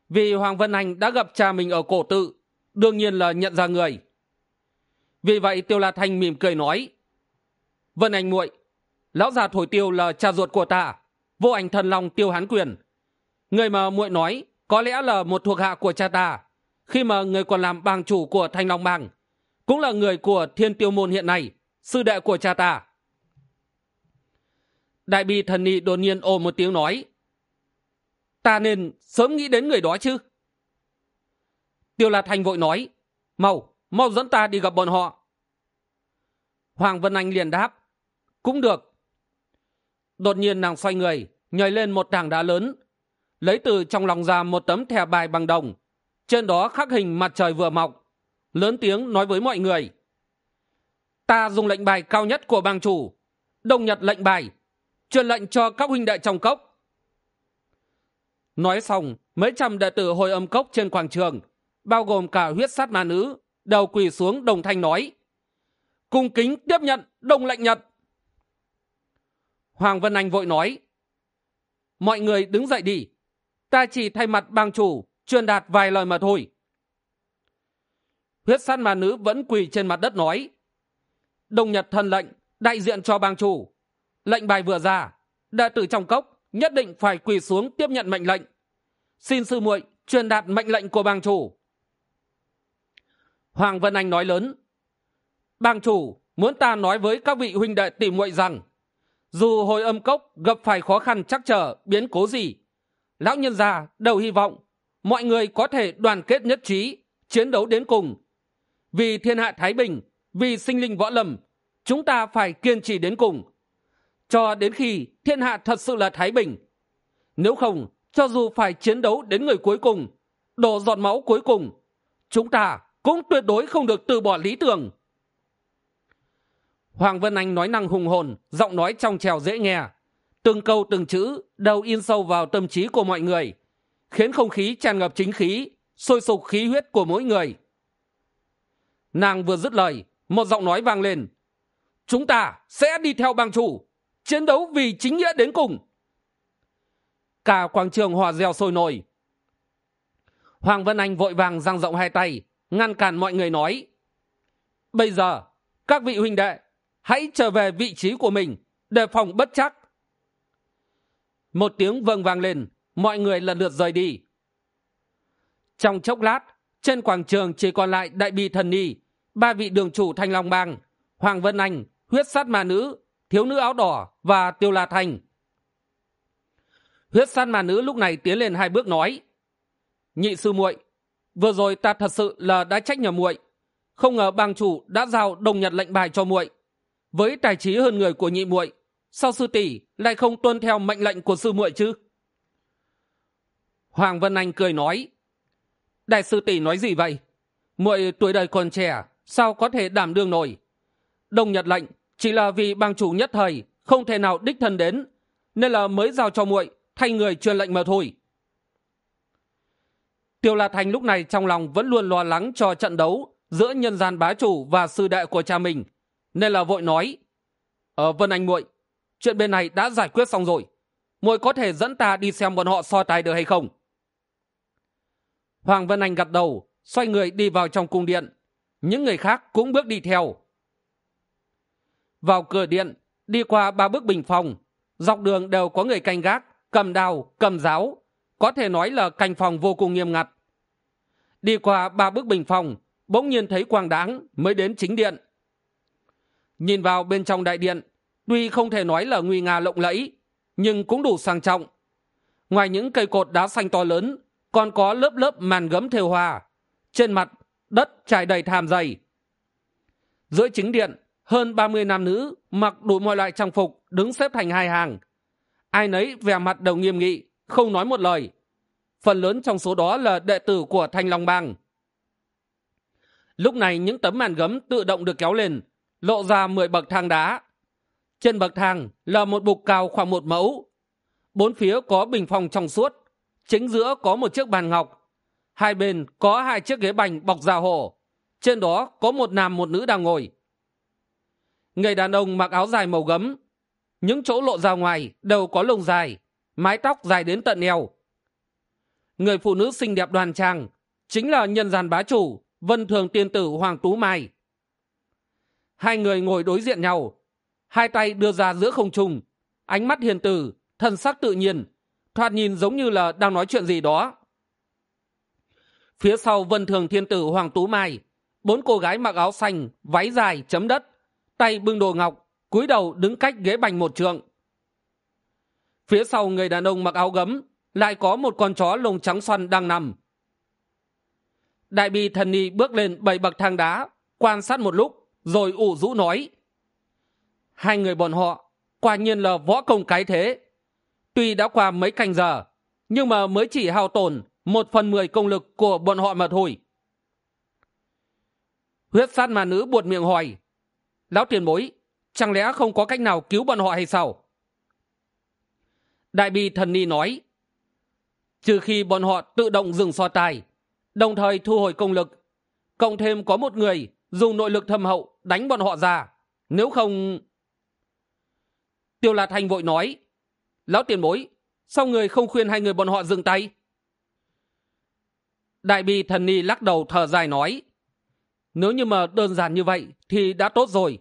vì hoàng vân anh đã gặp cha mình ở cổ tự, đương nhiên là nhận ra người vì vậy tiêu la thanh mỉm cười nói, vân anh muội, lão già thổi tiêu là cha ruột của ta, vô ảnh thần long tiêu hán quyền. Người mà muội nói có lẽ là một thuộc hạ của cha ta, khi mà người còn làm bang chủ của thanh long bang, cũng là người của thiên tiêu môn hiện nay, sư đệ của cha ta. Đại bi thần nị đột nhiên ồ một tiếng nói, ta nên sớm nghĩ đến người đó chứ. Tiêu la thành vội nói, mau mau dẫn ta đi gặp bọn họ. Hoàng vân anh liền đáp. Cũng được. Đột nhiên nàng xoay người, nhảy lên một tảng đá lớn, lấy từ trong lòng ra một tấm thẻ bài bằng đồng. Trên đó khắc hình mặt trời vừa mọc, lớn tiếng nói với mọi người. Ta dùng lệnh bài cao nhất của bang chủ đồng nhật lệnh bài, truyền lệnh cho các huynh đệ trong cốc. Nói xong, mấy trăm đệ tử hồi âm cốc trên quảng trường, bao gồm cả huyết sát ma nữ đều quỳ xuống đồng thanh nói, cung kính tiếp nhận, đồng lệnh nhật hoàng vân anh vội nói, mọi người đứng dậy đi, ta chỉ thay mặt bang chủ truyền đạt vài lời mà thôi. Huyết sát ma nữ vẫn quỳ trên mặt đất nói, đồng nhật thần lệnh đại diện cho bang chủ, lệnh bài vừa ra, đệ tử trong cốc nhất định phải quỳ xuống tiếp nhận mệnh lệnh. Xin sư muội truyền đạt mệnh lệnh của bang chủ hoàng vân anh nói lớn. Bang chủ, muốn ta nói với các vị huynh đệ tìm muội rằng, dù hồi âm cốc gặp phải khó khăn chắc trở, biến cố gì, lão nhân già đều hy vọng mọi người có thể đoàn kết nhất trí, chiến đấu đến cùng. Vì thiên hạ thái bình, vì sinh linh võ lâm, chúng ta phải kiên trì đến cùng. Cho đến khi thiên hạ thật sự là thái bình, nếu không, cho dù phải chiến đấu đến người cuối cùng, đổ giọt máu cuối cùng, chúng ta cũng tuyệt đối không được từ bỏ lý tưởng. Hoàng vân anh nói năng hùng hồn, giọng nói trong trèo dễ nghe. Từng câu từng chữ đều in sâu vào tâm trí của mọi người, khiến không khí tràn ngập chính khí, sôi sục khí huyết của mỗi người. Nàng vừa dứt lời, một giọng nói vang lên. Chúng ta sẽ đi theo bang chủ, chiến đấu vì chính nghĩa đến cùng. Cả quảng trường hòa reo sôi nổi. Hoàng vân anh vội vàng giang rộng hai tay ngăn cản mọi người nói. Bây giờ, các vị huynh đệ, hãy trở về vị trí của mình đề phòng bất chắc. Một tiếng vâng vang lên, mọi người lần lượt rời đi. Trong chốc lát, trên quảng trường chỉ còn lại đại bi thần ni, ba vị đường chủ thanh long bang, hoàng vân anh, huyết sát ma nữ, thiếu nữ áo đỏ và tiêu la thành. Huyết sát ma nữ lúc này tiến lên hai bước nói, nhị sư muội vừa rồi ta thật sự là đã trách nhầm muội. Không ngờ bang chủ đã giao đồng nhật lệnh bài cho muội. Với tài trí hơn người của nhị muội, sao sư tỷ lại không tuân theo mệnh lệnh của sư muội chứ? Hoàng vân anh cười nói, đại sư tỷ nói gì vậy? Muội tuổi đời còn trẻ, sao có thể đảm đương nổi? Đồng nhật lệnh chỉ là vì bang chủ nhất thời không thể nào đích thân đến, nên là mới giao cho muội thay người truyền lệnh mà thôi tiêu la thành lúc này trong lòng vẫn luôn lo lắng cho trận đấu giữa nhân gian bá chủ và sư đệ của cha mình. Nên là vội nói ờ vân anh muội chuyện bên này đã giải quyết xong rồi. Muội có thể dẫn ta đi xem bọn họ so tài được hay không? Hoàng vân anh gật đầu xoay người đi vào trong cung điện. Những người khác cũng bước đi theo. Vào cửa điện đi qua ba bước bình phòng dọc đường đều có người canh gác cầm đào, cầm giáo có thể nói là canh phòng vô cùng nghiêm ngặt. Đi qua ba bước bình phòng, bỗng nhiên thấy quang đáng mới đến chính điện. Nhìn vào bên trong đại điện, tuy không thể nói là nguy nga lộng lẫy, nhưng cũng đủ sang trọng. Ngoài những cây cột đá xanh to lớn, còn có lớp lớp màn gấm thêu hoa. Trên mặt, đất trải đầy thàm dày. Giữa chính điện, hơn ba mươi nam nữ mặc đủ mọi loại trang phục đứng xếp thành hai hàng. Ai nấy vẻ mặt đầu nghiêm nghị không nói một lời. Phần lớn trong số đó là đệ tử của thanh long bang. Lúc này những tấm màn gấm tự động được kéo lên, lộ ra mười bậc thang đá. Trên bậc thang là một bục cao khoảng một mẫu. Bốn phía có bình phong trong suốt, chính giữa có một chiếc bàn ngọc. Hai bên có hai chiếc ghế bành bọc da hổ trên đó có một nam một nữ đang ngồi. Người đàn ông mặc áo dài màu gấm, những chỗ lộ ra ngoài đều có lông dài mái tóc dài đến tận eo. Người phụ nữ xinh đẹp đoan trang chính là nhân gian bá chủ vân thường tiên tử hoàng tú mai. Hai người ngồi đối diện nhau, hai tay đưa ra giữa không trung, ánh mắt hiền từ, thân sắc tự nhiên, thoạt nhìn giống như là đang nói chuyện gì đó. Phía sau vân thường thiên tử hoàng tú mai, bốn cô gái mặc áo xanh, váy dài, chấm đất, tay bưng đồ ngọc, cúi đầu đứng cách ghế bành một trượng phía sau người đàn ông mặc áo gấm, lại có một con chó lông trắng xoăn đang nằm. Đại bi thần ni bước lên bảy bậc thang đá, quan sát một lúc, rồi ủ rũ nói. Hai người bọn họ, quả nhiên là võ công cái thế. Tuy đã qua mấy canh giờ, nhưng mà mới chỉ hao tổn một phần mười công lực của bọn họ mà thôi. Huyết sát mà nữ buột miệng hỏi. Lão tiền bối, chẳng lẽ không có cách nào cứu bọn họ hay sao? Đại bi thần ni nói, trừ khi bọn họ tự động dừng so tài, đồng thời thu hồi công lực, cộng thêm có một người dùng nội lực thâm hậu đánh bọn họ ra. Nếu không tiêu lạt thành vội nói, lão tiền bối, sao người không khuyên hai người bọn họ dừng tay? Đại bi thần ni lắc đầu thở dài nói, nếu như mà đơn giản như vậy thì đã tốt rồi.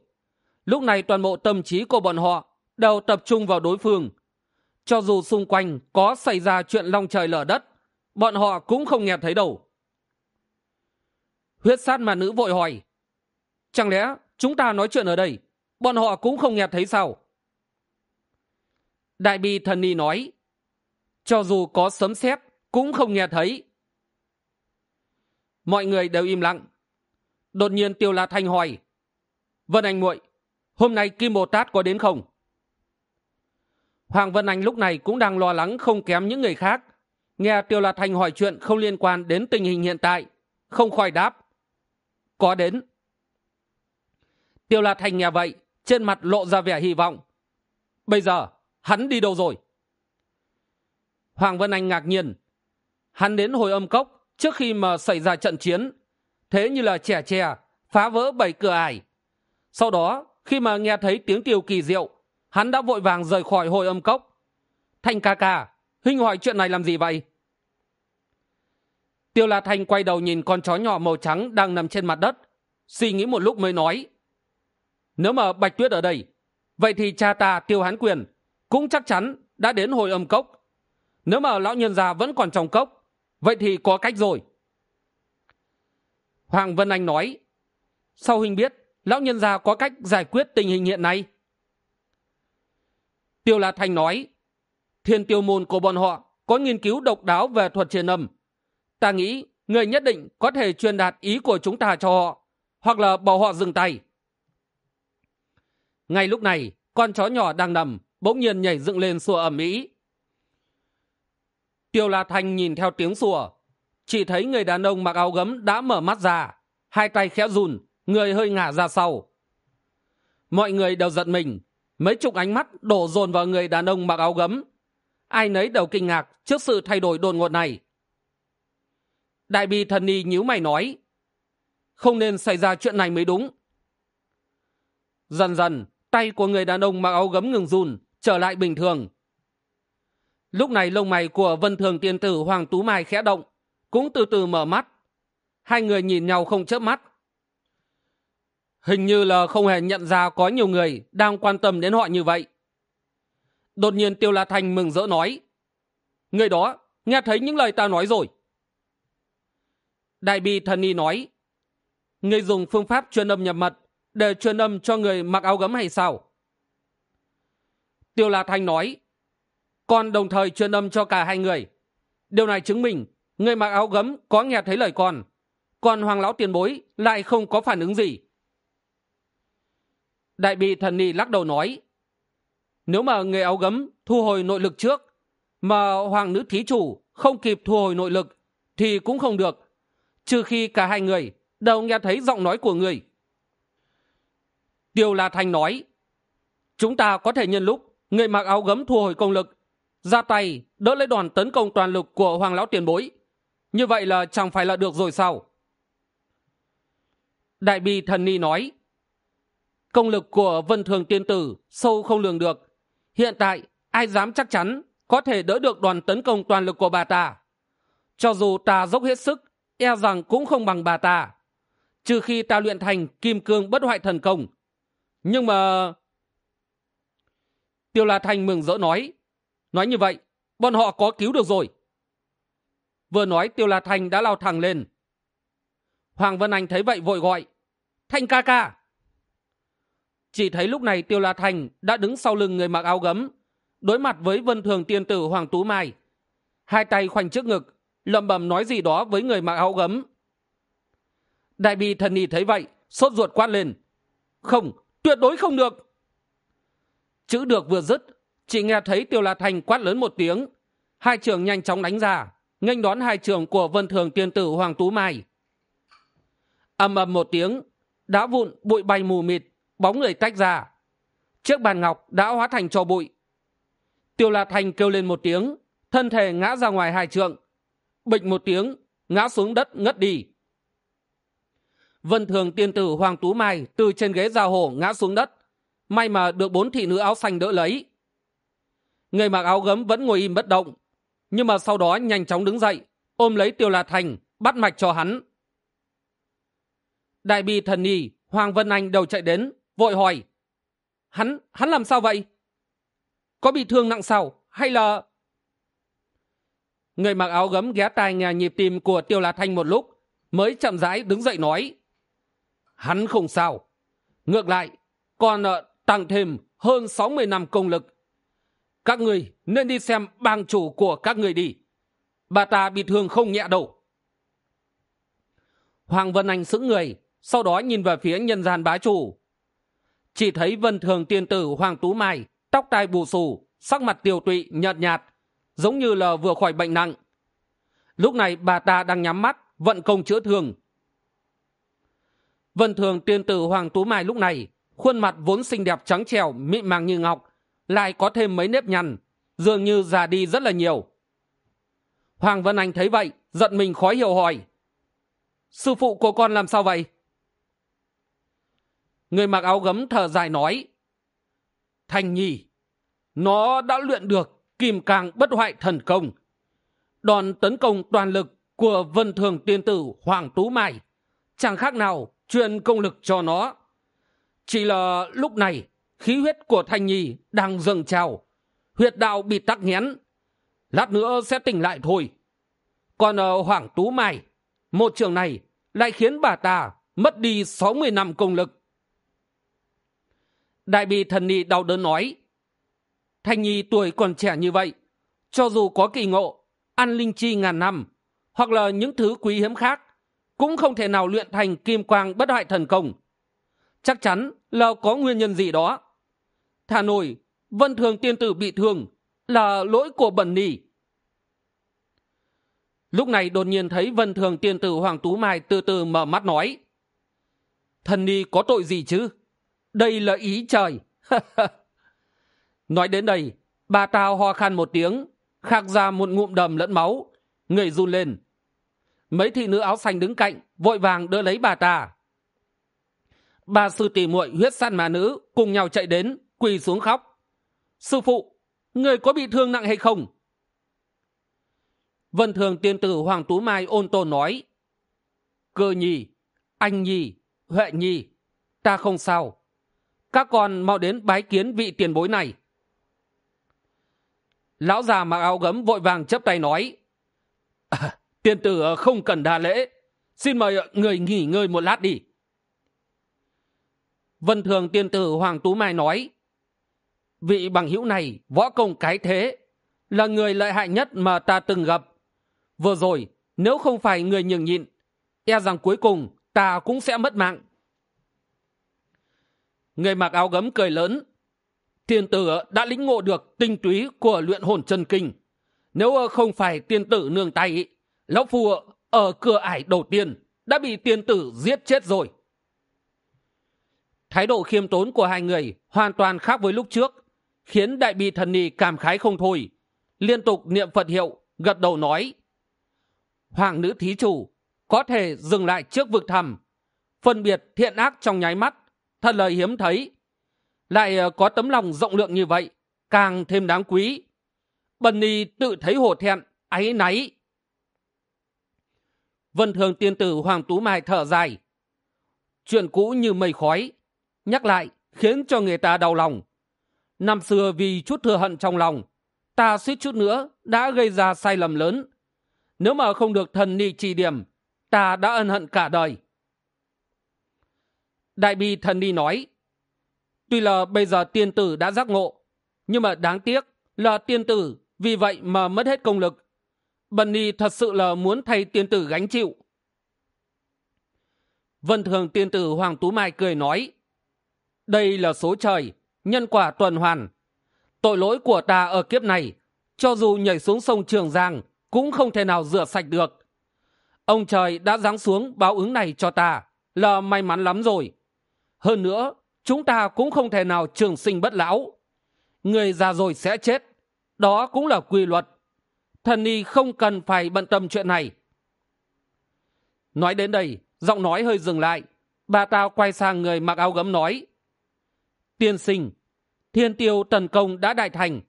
Lúc này toàn bộ tâm trí của bọn họ đều tập trung vào đối phương cho dù xung quanh có xảy ra chuyện long trời lở đất, bọn họ cũng không nghe thấy đâu. Huyết sát mà nữ vội hỏi, chẳng lẽ chúng ta nói chuyện ở đây, bọn họ cũng không nghe thấy sao? Đại bi thần ni nói, cho dù có sấm sét cũng không nghe thấy. Mọi người đều im lặng. Đột nhiên tiêu la thanh hỏi, vân anh muội, hôm nay kim bồ tát có đến không? Hoàng vân anh lúc này cũng đang lo lắng không kém những người khác. Nghe tiêu la thanh hỏi chuyện không liên quan đến tình hình hiện tại, không khỏi đáp, có đến. Tiêu la thanh nghe vậy, trên mặt lộ ra vẻ hy vọng. Bây giờ, hắn đi đâu rồi? Hoàng vân anh ngạc nhiên. Hắn đến hồi âm cốc trước khi mà xảy ra trận chiến. Thế như là trẻ trẻ, phá vỡ bảy cửa ải. Sau đó, khi mà nghe thấy tiếng tiêu kỳ diệu hắn đã vội vàng rời khỏi hồi âm cốc. Thanh ca ca, huynh hỏi chuyện này làm gì vậy? Tiêu la thanh quay đầu nhìn con chó nhỏ màu trắng đang nằm trên mặt đất, suy nghĩ một lúc mới nói, nếu mà bạch tuyết ở đây, vậy thì cha ta tiêu hán quyền cũng chắc chắn đã đến hồi âm cốc. Nếu mà lão nhân già vẫn còn trong cốc, vậy thì có cách rồi. Hoàng vân anh nói sau huynh biết lão nhân già có cách giải quyết tình hình hiện nay? Tiêu la thanh nói, thiên tiêu môn của bọn họ có nghiên cứu độc đáo về thuật truyền âm. Ta nghĩ người nhất định có thể truyền đạt ý của chúng ta cho họ, hoặc là bảo họ dừng tay. Ngay lúc này, con chó nhỏ đang nằm bỗng nhiên nhảy dựng lên sủa ầm ĩ. Tiêu la thanh nhìn theo tiếng sủa chỉ thấy người đàn ông mặc áo gấm đã mở mắt ra, hai tay khẽ run, người hơi ngả ra sau. Mọi người đều giận mình mấy chục ánh mắt đổ dồn vào người đàn ông mặc áo gấm. Ai nấy đều kinh ngạc trước sự thay đổi đột ngột này. Đại bi thần ni nhíu mày nói, không nên xảy ra chuyện này mới đúng. Dần dần, tay của người đàn ông mặc áo gấm ngừng run, trở lại bình thường. Lúc này lông mày của vân thường tiên tử hoàng tú mai khẽ động, cũng từ từ mở mắt. Hai người nhìn nhau không chớp mắt hình như là không hề nhận ra có nhiều người đang quan tâm đến họ như vậy. Đột nhiên tiêu la thanh mừng rỡ nói, người đó nghe thấy những lời ta nói rồi. Đại bi thần y nói, người dùng phương pháp truyền âm nhập mật để truyền âm cho người mặc áo gấm hay sao? Tiêu la thanh nói, con đồng thời truyền âm cho cả hai người. Điều này chứng minh người mặc áo gấm có nghe thấy lời con. Còn hoàng lão tiền bối lại không có phản ứng gì đại bị thần ni lắc đầu nói, nếu mà người áo gấm thu hồi nội lực trước, mà hoàng nữ thí chủ không kịp thu hồi nội lực thì cũng không được, trừ khi cả hai người đều nghe thấy giọng nói của người. Tiêu la thanh nói, chúng ta có thể nhân lúc người mặc áo gấm thu hồi công lực, ra tay đỡ lấy đoàn tấn công toàn lực của hoàng lão tiền bối. Như vậy là chẳng phải là được rồi sao? Đại bi thần ni nói công lực của vân thường tiên tử sâu không lường được. Hiện tại, ai dám chắc chắn có thể đỡ được đoàn tấn công toàn lực của bà ta? Cho dù ta dốc hết sức e rằng cũng không bằng bà ta. Trừ khi ta luyện thành kim cương bất hoại thần công. Nhưng mà tiêu la thanh mừng rỡ nói nói như vậy, bọn họ có cứu được rồi. Vừa nói, tiêu la thanh đã lao thẳng lên. Hoàng vân anh thấy vậy vội gọi, thanh ca ca chỉ thấy lúc này tiêu la thành đã đứng sau lưng người mặc áo gấm, đối mặt với vân thường tiên tử hoàng tú mai. Hai tay khoanh trước ngực, lẩm bẩm nói gì đó với người mặc áo gấm. Đại bi thần y thấy vậy, sốt ruột quát lên. Không, tuyệt đối không được. Chữ được vừa dứt chỉ nghe thấy tiêu la thành quát lớn một tiếng. Hai trường nhanh chóng đánh ra, nghênh đón hai trường của vân thường tiên tử hoàng tú mai. Ầm ầm một tiếng, đá vụn, bụi bay mù mịt bóng người tách ra. Chiếc bàn ngọc đã hóa thành cho bụi. Tiêu la Thành kêu lên một tiếng, thân thể ngã ra ngoài hai trượng. Bịch một tiếng, ngã xuống đất ngất đi. Vân thường tiên tử hoàng tú mai từ trên ghế ra hổ ngã xuống đất. May mà được bốn thị nữ áo xanh đỡ lấy. Người mặc áo gấm vẫn ngồi im bất động, nhưng mà sau đó nhanh chóng đứng dậy, ôm lấy tiêu la thành bắt mạch cho hắn. Đại bi thần nhi hoàng vân anh đầu chạy đến? Vội hỏi hắn hắn làm sao vậy? Có bị thương nặng sao? Hay là người mặc áo gấm ghé tai nghe nhịp tim của tiêu la thanh một lúc mới chậm rãi đứng dậy nói hắn không sao. Ngược lại còn ờ, uh, tăng thêm hơn sáu mươi năm công lực. Các người nên đi xem bang chủ của các người đi. Bà ta bị thương không nhẹ đâu. Hoàng vân anh sững người sau đó nhìn về phía nhân gian bá chủ chỉ thấy vân thường tiên tử, hoàng tú mai, tóc tai bù xù, sắc mặt tiều tụy, nhợt nhạt, giống như là vừa khỏi bệnh nặng. Lúc này bà ta đang nhắm mắt, vận công chữa thương. Vân thường tiên tử, hoàng tú mai lúc này, khuôn mặt vốn xinh đẹp trắng trèo mịn màng như ngọc, lại có thêm mấy nếp nhăn, dường như già đi rất là nhiều. Hoàng vân anh thấy vậy, giận mình khó hiểu hỏi, sư phụ của con làm sao vậy? Người mặc áo gấm thở dài nói, thanh nhi, nó đã luyện được kim càng bất hoại thần công, đòn tấn công toàn lực của vân thường tiên tử hoàng tú mai. Chẳng khác nào truyền công lực cho nó. Chỉ là lúc này, khí huyết của thanh nhi đang dâng trào, huyệt đạo bị tắc nghẽn. Lát nữa sẽ tỉnh lại thôi. Còn ở hoàng tú mai, một trường này lại khiến bà ta mất đi sáu mươi năm công lực đại bi thần ni đau đớn nói, thanh nhi tuổi còn trẻ như vậy, cho dù có kỳ ngộ, ăn linh chi ngàn năm, hoặc là những thứ quý hiếm khác, cũng không thể nào luyện thành kim quang bất hại thần công. Chắc chắn là có nguyên nhân gì đó. Thà nổi, vân thường tiên tử bị thương là lỗi của bẩn nỉ lúc này đột nhiên thấy vân thường tiên tử hoàng tú mai từ từ mở mắt nói, thần ni có tội gì chứ? Đây là ý trời. Nói đến đây, bà ta ho khan một tiếng, khạc ra một ngụm đầm lẫn máu. Người run lên. Mấy thị nữ áo xanh đứng cạnh, vội vàng đỡ lấy bà ta. Bà sư tỷ muội huyết săn mà nữ, cùng nhau chạy đến, quỳ xuống khóc. Sư phụ, người có bị thương nặng hay không? Vân thường tiên tử hoàng tú mai ôn tồn nói. Cơ nhi, anh nhi, huệ nhi, ta không sao các con mau đến bái kiến vị tiền bối này. Lão già mặc áo gấm vội vàng chấp tay nói à, tiên tử không cần đa lễ. Xin mời người nghỉ ngơi một lát đi. Vân thường tiên tử hoàng tú mai nói vị bằng hữu này võ công cái thế là người lợi hại nhất mà ta từng gặp. Vừa rồi nếu không phải người nhường nhịn e rằng cuối cùng ta cũng sẽ mất mạng người mặc áo gấm cười lớn. Tiên tử đã lĩnh ngộ được tinh túy của luyện hồn chân kinh. Nếu không phải tiên tử nương tay, lão phu ở cửa ải đầu tiên đã bị tiên tử giết chết rồi. Thái độ khiêm tốn của hai người hoàn toàn khác với lúc trước, khiến đại bi thần ni cảm khái không thôi, liên tục niệm phật hiệu, gật đầu nói, hoàng nữ thí chủ, có thể dừng lại trước vực thẳm, phân biệt thiện ác trong nháy mắt thật lời hiếm thấy. Lại ờ, có tấm lòng rộng lượng như vậy, càng thêm đáng quý. Bần ni tự thấy hổ thẹn, áy náy. Vân thường tiên tử hoàng tú mai thở dài. Chuyện cũ như mây khói, nhắc lại khiến cho người ta đau lòng. Năm xưa vì chút thừa hận trong lòng, ta suýt chút nữa đã gây ra sai lầm lớn. Nếu mà không được thần ni chỉ điểm, ta đã ân hận cả đời đại bi thần ni nói, tuy là bây giờ tiên tử đã giác ngộ, nhưng mà đáng tiếc là tiên tử vì vậy mà mất hết công lực. Bần ni thật sự là muốn thay tiên tử gánh chịu. Vân thường tiên tử hoàng tú mai cười nói, đây là số trời, nhân quả tuần hoàn. Tội lỗi của ta ở kiếp này, cho dù nhảy xuống sông trường giang cũng không thể nào rửa sạch được. Ông trời đã giáng xuống báo ứng này cho ta, là may mắn lắm rồi hơn nữa, chúng ta cũng không thể nào trường sinh bất lão. Người già rồi sẽ chết. Đó cũng là quy luật. Thần ni không cần phải bận tâm chuyện này. Nói đến đây, giọng nói hơi dừng lại. Bà ta quay sang người mặc áo gấm nói, tiên sinh, thiên tiêu tần công đã đại thành.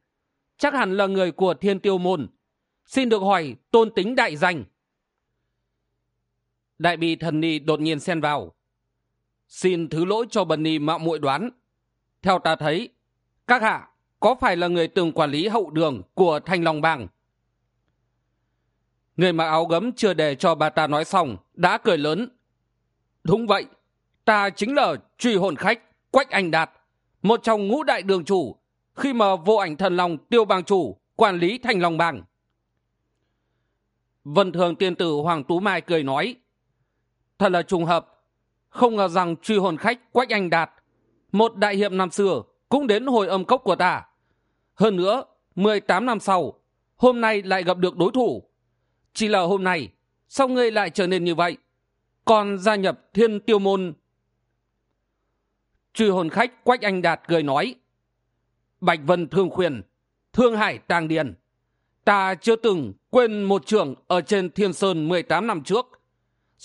Chắc hẳn là người của thiên tiêu môn. Xin được hỏi tôn tính đại danh. Đại bi thần ni đột nhiên xen vào xin thứ lỗi cho bần ni mạo muội đoán. Theo ta thấy, các hạ có phải là người từng quản lý hậu đường của thanh long bang? Người mặc áo gấm chưa để cho bà ta nói xong đã cười lớn. Đúng vậy, ta chính là truy hồn khách quách anh đạt, một trong ngũ đại đường chủ khi mà vô ảnh thần long tiêu bang chủ quản lý thanh long bang. Vân thường tiên tử hoàng tú mai cười nói, thật là trùng hợp không ngờ rằng truy hồn khách quách anh đạt, một đại hiệp năm xưa, cũng đến hồi âm cốc của ta. Hơn nữa, mười tám năm sau, hôm nay lại gặp được đối thủ. Chỉ là hôm nay, sao ngươi lại trở nên như vậy? Còn gia nhập thiên tiêu môn. Truy hồn khách quách anh đạt cười nói, bạch vân thương khuyên, thương hải tàng điền, ta chưa từng quên một trưởng ở trên thiên sơn mười tám năm trước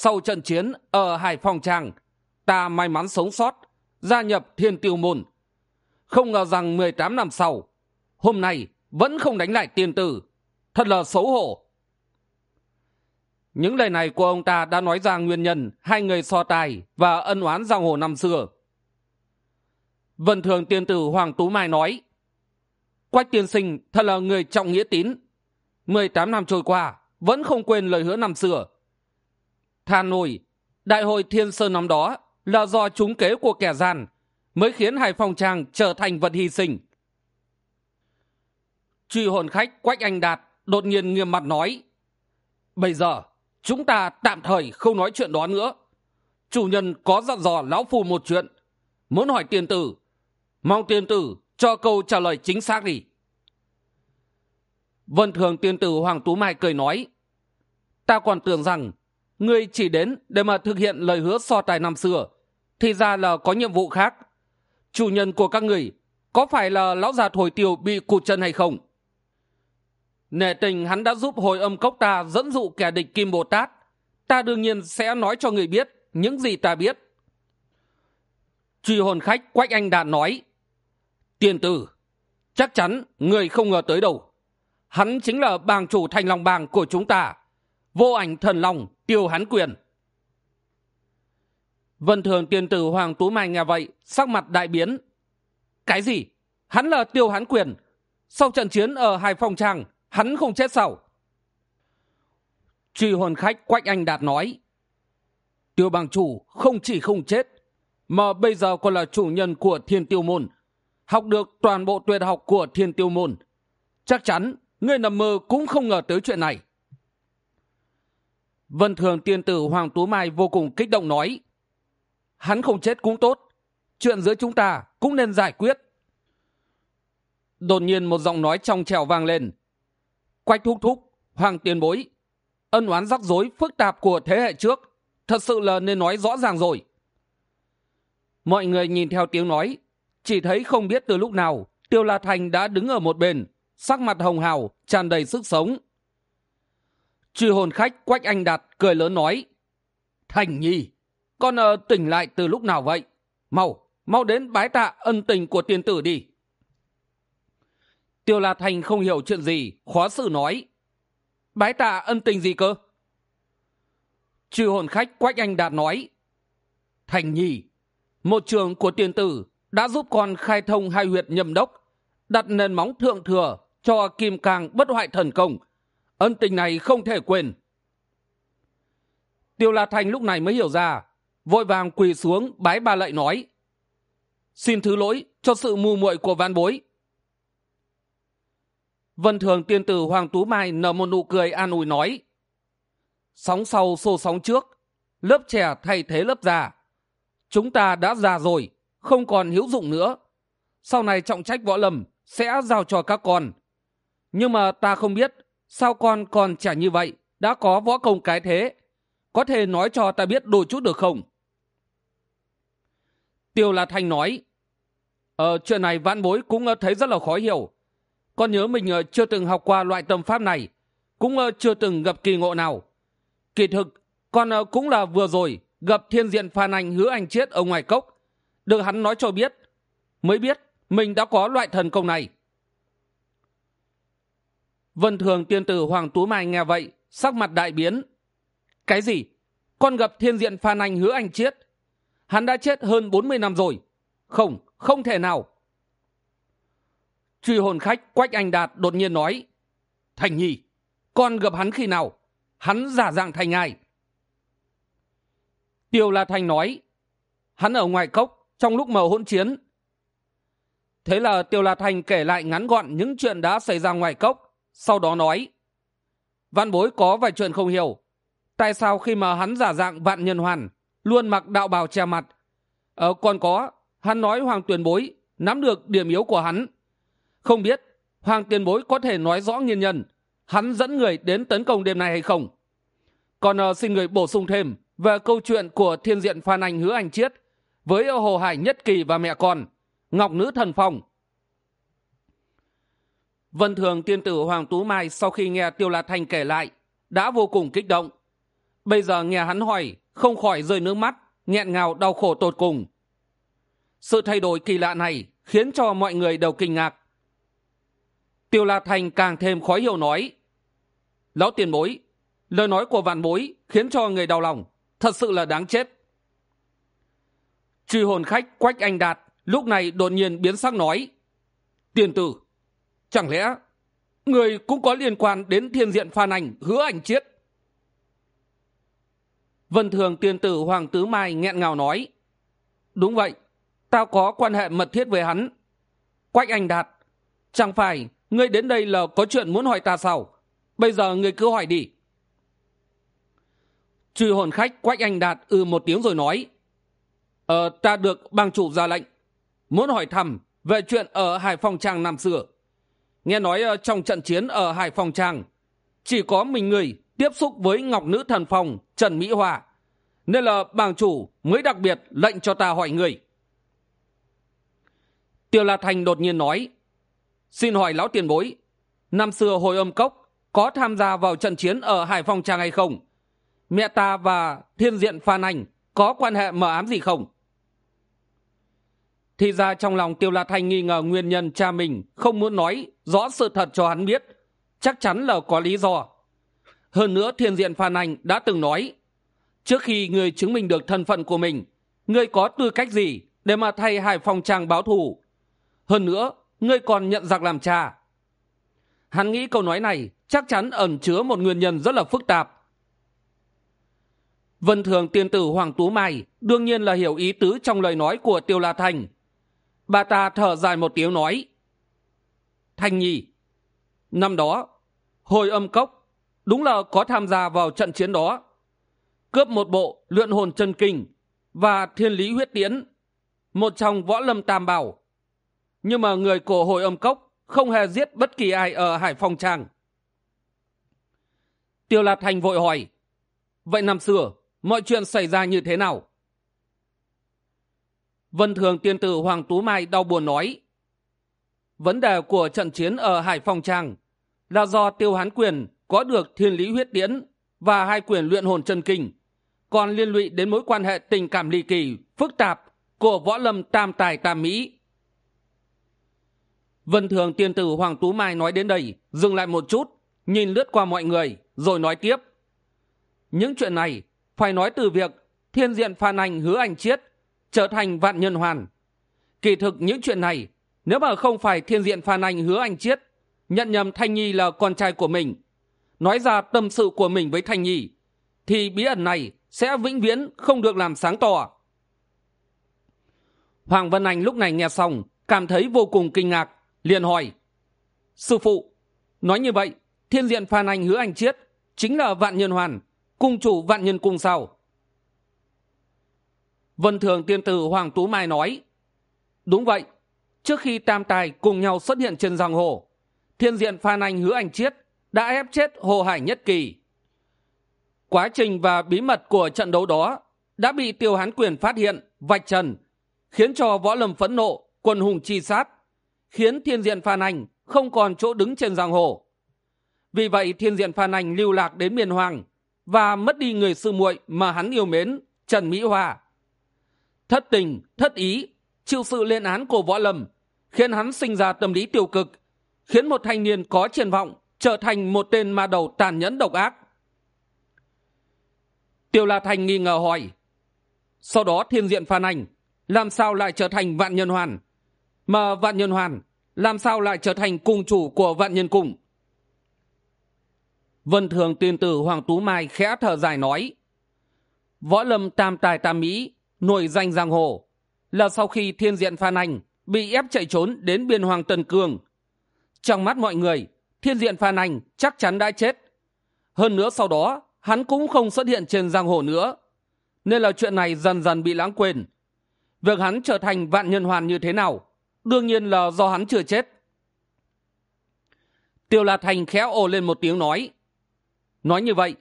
sau trận chiến ở hải phòng trang ta may mắn sống sót, gia nhập thiên tiêu môn. Không ngờ rằng mười tám năm sau, hôm nay vẫn không đánh lại tiên tử, thật là xấu hổ. Những lời này của ông ta đã nói ra nguyên nhân hai người so tài và ân oán giang hồ năm xưa. Vân thường tiên tử hoàng tú mai nói, quách tiên sinh thật là người trọng nghĩa tín. mười tám năm trôi qua vẫn không quên lời hứa năm xưa than nổi đại hội thiên sơn năm đó là do trúng kế của kẻ gian mới khiến hải phòng trang trở thành vật hy sinh. Truy hồn khách quách anh đạt đột nhiên nghiêm mặt nói, bây giờ chúng ta tạm thời không nói chuyện đó nữa. Chủ nhân có dặn dò lão phù một chuyện, muốn hỏi tiền tử, mong tiền tử cho câu trả lời chính xác đi. Vân thường tiên tử hoàng tú mai cười nói, ta còn tưởng rằng ngươi chỉ đến để mà thực hiện lời hứa so tài năm xưa, thì ra là có nhiệm vụ khác. Chủ nhân của các người có phải là lão già thổi tiêu bị cụt chân hay không? Nể tình hắn đã giúp hồi âm cốc ta dẫn dụ kẻ địch kim bồ tát. Ta đương nhiên sẽ nói cho người biết những gì ta biết. Truy hồn khách quách anh đạt nói, tiền tử, chắc chắn người không ngờ tới đâu. Hắn chính là bàng chủ thành lòng bàng của chúng ta vô ảnh thần lòng tiêu hán quyền. Vân thường tiên tử hoàng tú mai nghe vậy, sắc mặt đại biến. Cái gì? Hắn là tiêu hán quyền. Sau trận chiến ở hải phòng trang hắn không chết sao? Truy hồn khách quách anh đạt nói, tiêu bằng chủ không chỉ không chết, mà bây giờ còn là chủ nhân của thiên tiêu môn, học được toàn bộ tuyệt học của thiên tiêu môn. Chắc chắn người nằm mơ cũng không ngờ tới chuyện này vân thường tiên tử hoàng tú mai vô cùng kích động nói, hắn không chết cũng tốt, chuyện giữa chúng ta cũng nên giải quyết. Đột nhiên một giọng nói trong trèo vang lên, quách thúc thúc, hoàng tiền bối, ân oán rắc rối phức tạp của thế hệ trước, thật sự là nên nói rõ ràng rồi. Mọi người nhìn theo tiếng nói, chỉ thấy không biết từ lúc nào tiêu la thành đã đứng ở một bên, sắc mặt hồng hào, tràn đầy sức sống chư hồn khách quách anh đạt cười lớn nói thành nhi con ờ, tỉnh lại từ lúc nào vậy? Mau mau đến bái tạ ân tình của tiên tử đi. Tiêu la thành không hiểu chuyện gì khó xử nói bái tạ ân tình gì cơ? Chư hồn khách quách anh đạt nói thành nhi một trường của tiên tử đã giúp con khai thông hai huyệt nhầm đốc đặt nền móng thượng thừa cho kim càng bất hoại thần công ân tình này không thể quên. Tiêu la thành lúc này mới hiểu ra, vội vàng quỳ xuống bái ba lạy nói, xin thứ lỗi cho sự mù muội của văn bối. Vân thường tiên tử hoàng tú mai nở một nụ cười an ủi nói, sóng sau xô sóng trước, lớp trẻ thay thế lớp già. Chúng ta đã già rồi, không còn hữu dụng nữa. Sau này trọng trách võ lâm sẽ giao cho các con. Nhưng mà ta không biết sao con còn trẻ như vậy? Đã có võ công cái thế. Có thể nói cho ta biết đôi chút được không? Tiêu la thanh nói ờ chuyện này vãn bối cũng ờ, thấy rất là khó hiểu. Con nhớ mình ờ, chưa từng học qua loại tâm pháp này, cũng ờ, chưa từng gặp kỳ ngộ nào. Kỳ thực, con cũng là vừa rồi gặp thiên diện phan anh hứa anh chết ở ngoài cốc. Được hắn nói cho biết, mới biết mình đã có loại thần công này vân thường tiên tử hoàng tú mai nghe vậy, sắc mặt đại biến. Cái gì? Con gặp thiên diện phan anh hứa anh chiết hắn đã chết hơn bốn mươi năm rồi. Không không thể nào. Truy hồn khách quách anh đạt đột nhiên nói, thành nhi, con gặp hắn khi nào? Hắn giả dạng thành ai? Tiêu la thành nói, hắn ở ngoài cốc trong lúc mờ hỗn chiến. Thế là tiêu la thành kể lại ngắn gọn những chuyện đã xảy ra ngoài cốc sau đó nói văn bối có vài chuyện không hiểu. Tại sao khi mà hắn giả dạng vạn nhân hoàn luôn mặc đạo bào che mặt? Ờ, còn có hắn nói hoàng tuyền bối nắm được điểm yếu của hắn. Không biết hoàng tiền bối có thể nói rõ nguyên nhân hắn dẫn người đến tấn công đêm nay hay không? Còn uh, xin người bổ sung thêm về câu chuyện của thiên diện phan anh hứa anh chiết với hồ hải nhất kỳ và mẹ con ngọc nữ thần phong vân thường, tiên tử hoàng tú mai sau khi nghe tiêu la thanh kể lại, đã vô cùng kích động. Bây giờ nghe hắn hỏi, không khỏi rơi nước mắt, nghẹn ngào đau khổ tột cùng. Sự thay đổi kỳ lạ này khiến cho mọi người đều kinh ngạc. Tiêu la thành càng thêm khó hiểu nói, lão tiền bối, lời nói của vạn bối khiến cho người đau lòng, thật sự là đáng chết. Truy hồn khách quách anh đạt lúc này đột nhiên biến sắc nói, tiền tử chẳng lẽ người cũng có liên quan đến thiên diện phan ảnh hứa ảnh chiết? Vân thường tiên tử hoàng tứ mai nghẹn ngào nói, đúng vậy, tao có quan hệ mật thiết với hắn. Quách anh đạt, chẳng phải ngươi đến đây là có chuyện muốn hỏi ta sao? Bây giờ ngươi cứ hỏi đi. Truy hồn khách quách anh đạt ư ừ một tiếng rồi nói ờ ta được bang chủ ra lệnh, muốn hỏi thăm về chuyện ở hải phòng trang năm xưa nghe nói ờ, trong trận chiến ở hải phòng trang chỉ có mình người tiếp xúc với ngọc nữ thần phòng trần mỹ hòa, nên là bang chủ mới đặc biệt lệnh cho ta hỏi người. Tiêu la thành đột nhiên nói, xin hỏi lão tiền bối, năm xưa hồi âm cốc có tham gia vào trận chiến ở hải phòng trang hay không? Mẹ ta và thiên diện phan anh có quan hệ mờ ám gì không? Thì ra trong lòng tiêu la thanh nghi ngờ nguyên nhân cha mình không muốn nói rõ sự thật cho hắn biết, chắc chắn là có lý do. Hơn nữa thiên diện phan anh đã từng nói, trước khi người chứng minh được thân phận của mình người có tư cách gì để mà thay hải phòng trang báo thù? Hơn nữa, ngươi còn nhận giặc làm cha. Hắn nghĩ câu nói này chắc chắn ẩn chứa một nguyên nhân rất là phức tạp. Vân thường tiên tử hoàng tú mai đương nhiên là hiểu ý tứ trong lời nói của tiêu la thành bà ta thở dài một tiếng nói thanh nhi năm đó hồi âm cốc đúng là có tham gia vào trận chiến đó. Cướp một bộ luyện hồn chân kinh và thiên lý huyết tiến, một trong võ lâm tam bảo. Nhưng mà người của hồi âm cốc không hề giết bất kỳ ai ở hải phòng trang tiêu lạt thành vội hỏi vậy năm xưa mọi chuyện xảy ra như thế nào? Vân thường tiên tử hoàng tú mai đau buồn nói, vấn đề của trận chiến ở hải phòng trang là do tiêu hán quyền có được thiên lý huyết tiễn và hai quyền luyện hồn chân kinh, còn liên lụy đến mối quan hệ tình cảm ly kỳ, phức tạp của võ lâm tam tài tam mỹ. Vân thường tiên tử hoàng tú mai nói đến đây, dừng lại một chút, nhìn lướt qua mọi người, rồi nói tiếp, những chuyện này phải nói từ việc thiên diện phan anh hứa anh chiết trở thành vạn nhân hoàn. Kỳ thực những chuyện này, nếu mà không phải thiên diện phan anh hứa anh chiết nhận nhầm thanh nhi là con trai của mình, nói ra tâm sự của mình với thanh nhi, thì bí ẩn này sẽ vĩnh viễn không được làm sáng tỏ. Hoàng vân anh lúc này nghe xong, cảm thấy vô cùng kinh ngạc, liền hỏi, sư phụ, nói như vậy, thiên diện phan anh hứa anh chiết chính là vạn nhân hoàn, cung chủ vạn nhân cung sao? Vân thường tiên tử hoàng tú mai nói, đúng vậy, trước khi tam tài cùng nhau xuất hiện trên giang hồ, thiên diện phan anh hứa anh chiết đã ép chết hồ hải nhất kỳ. Quá trình và bí mật của trận đấu đó đã bị tiêu hán quyền phát hiện, vạch trần, khiến cho võ lâm phẫn nộ, quân hùng chi sát, khiến thiên diện phan anh không còn chỗ đứng trên giang hồ. Vì vậy, thiên diện phan anh lưu lạc đến miền hoàng và mất đi người sư muội mà hắn yêu mến, trần mỹ hòa thất tình, thất ý, chịu sự lên án của võ lâm, khiến hắn sinh ra tâm lý tiêu cực, khiến một thanh niên có triển vọng trở thành một tên ma đầu tàn nhẫn độc ác. Tiêu la thành nghi ngờ hỏi, sau đó thiên diện phan anh, làm sao lại trở thành vạn nhân hoàn? Mà vạn nhân hoàn làm sao lại trở thành cung chủ của vạn nhân cung? Vân thường tiên tử hoàng tú mai khẽ thở dài nói, võ lâm tam tài tam mỹ nổi danh giang hồ là sau khi thiên diện phan anh bị ép chạy trốn đến biên hoàng tần cường trong mắt mọi người, thiên diện phan anh chắc chắn đã chết. Hơn nữa sau đó, hắn cũng không xuất hiện trên giang hồ nữa. Nên là chuyện này dần dần bị lãng quên. Việc hắn trở thành vạn nhân hoàn như thế nào, đương nhiên là do hắn chưa chết. Tiêu la thành khẽ ồ lên một tiếng nói. Nói như vậy,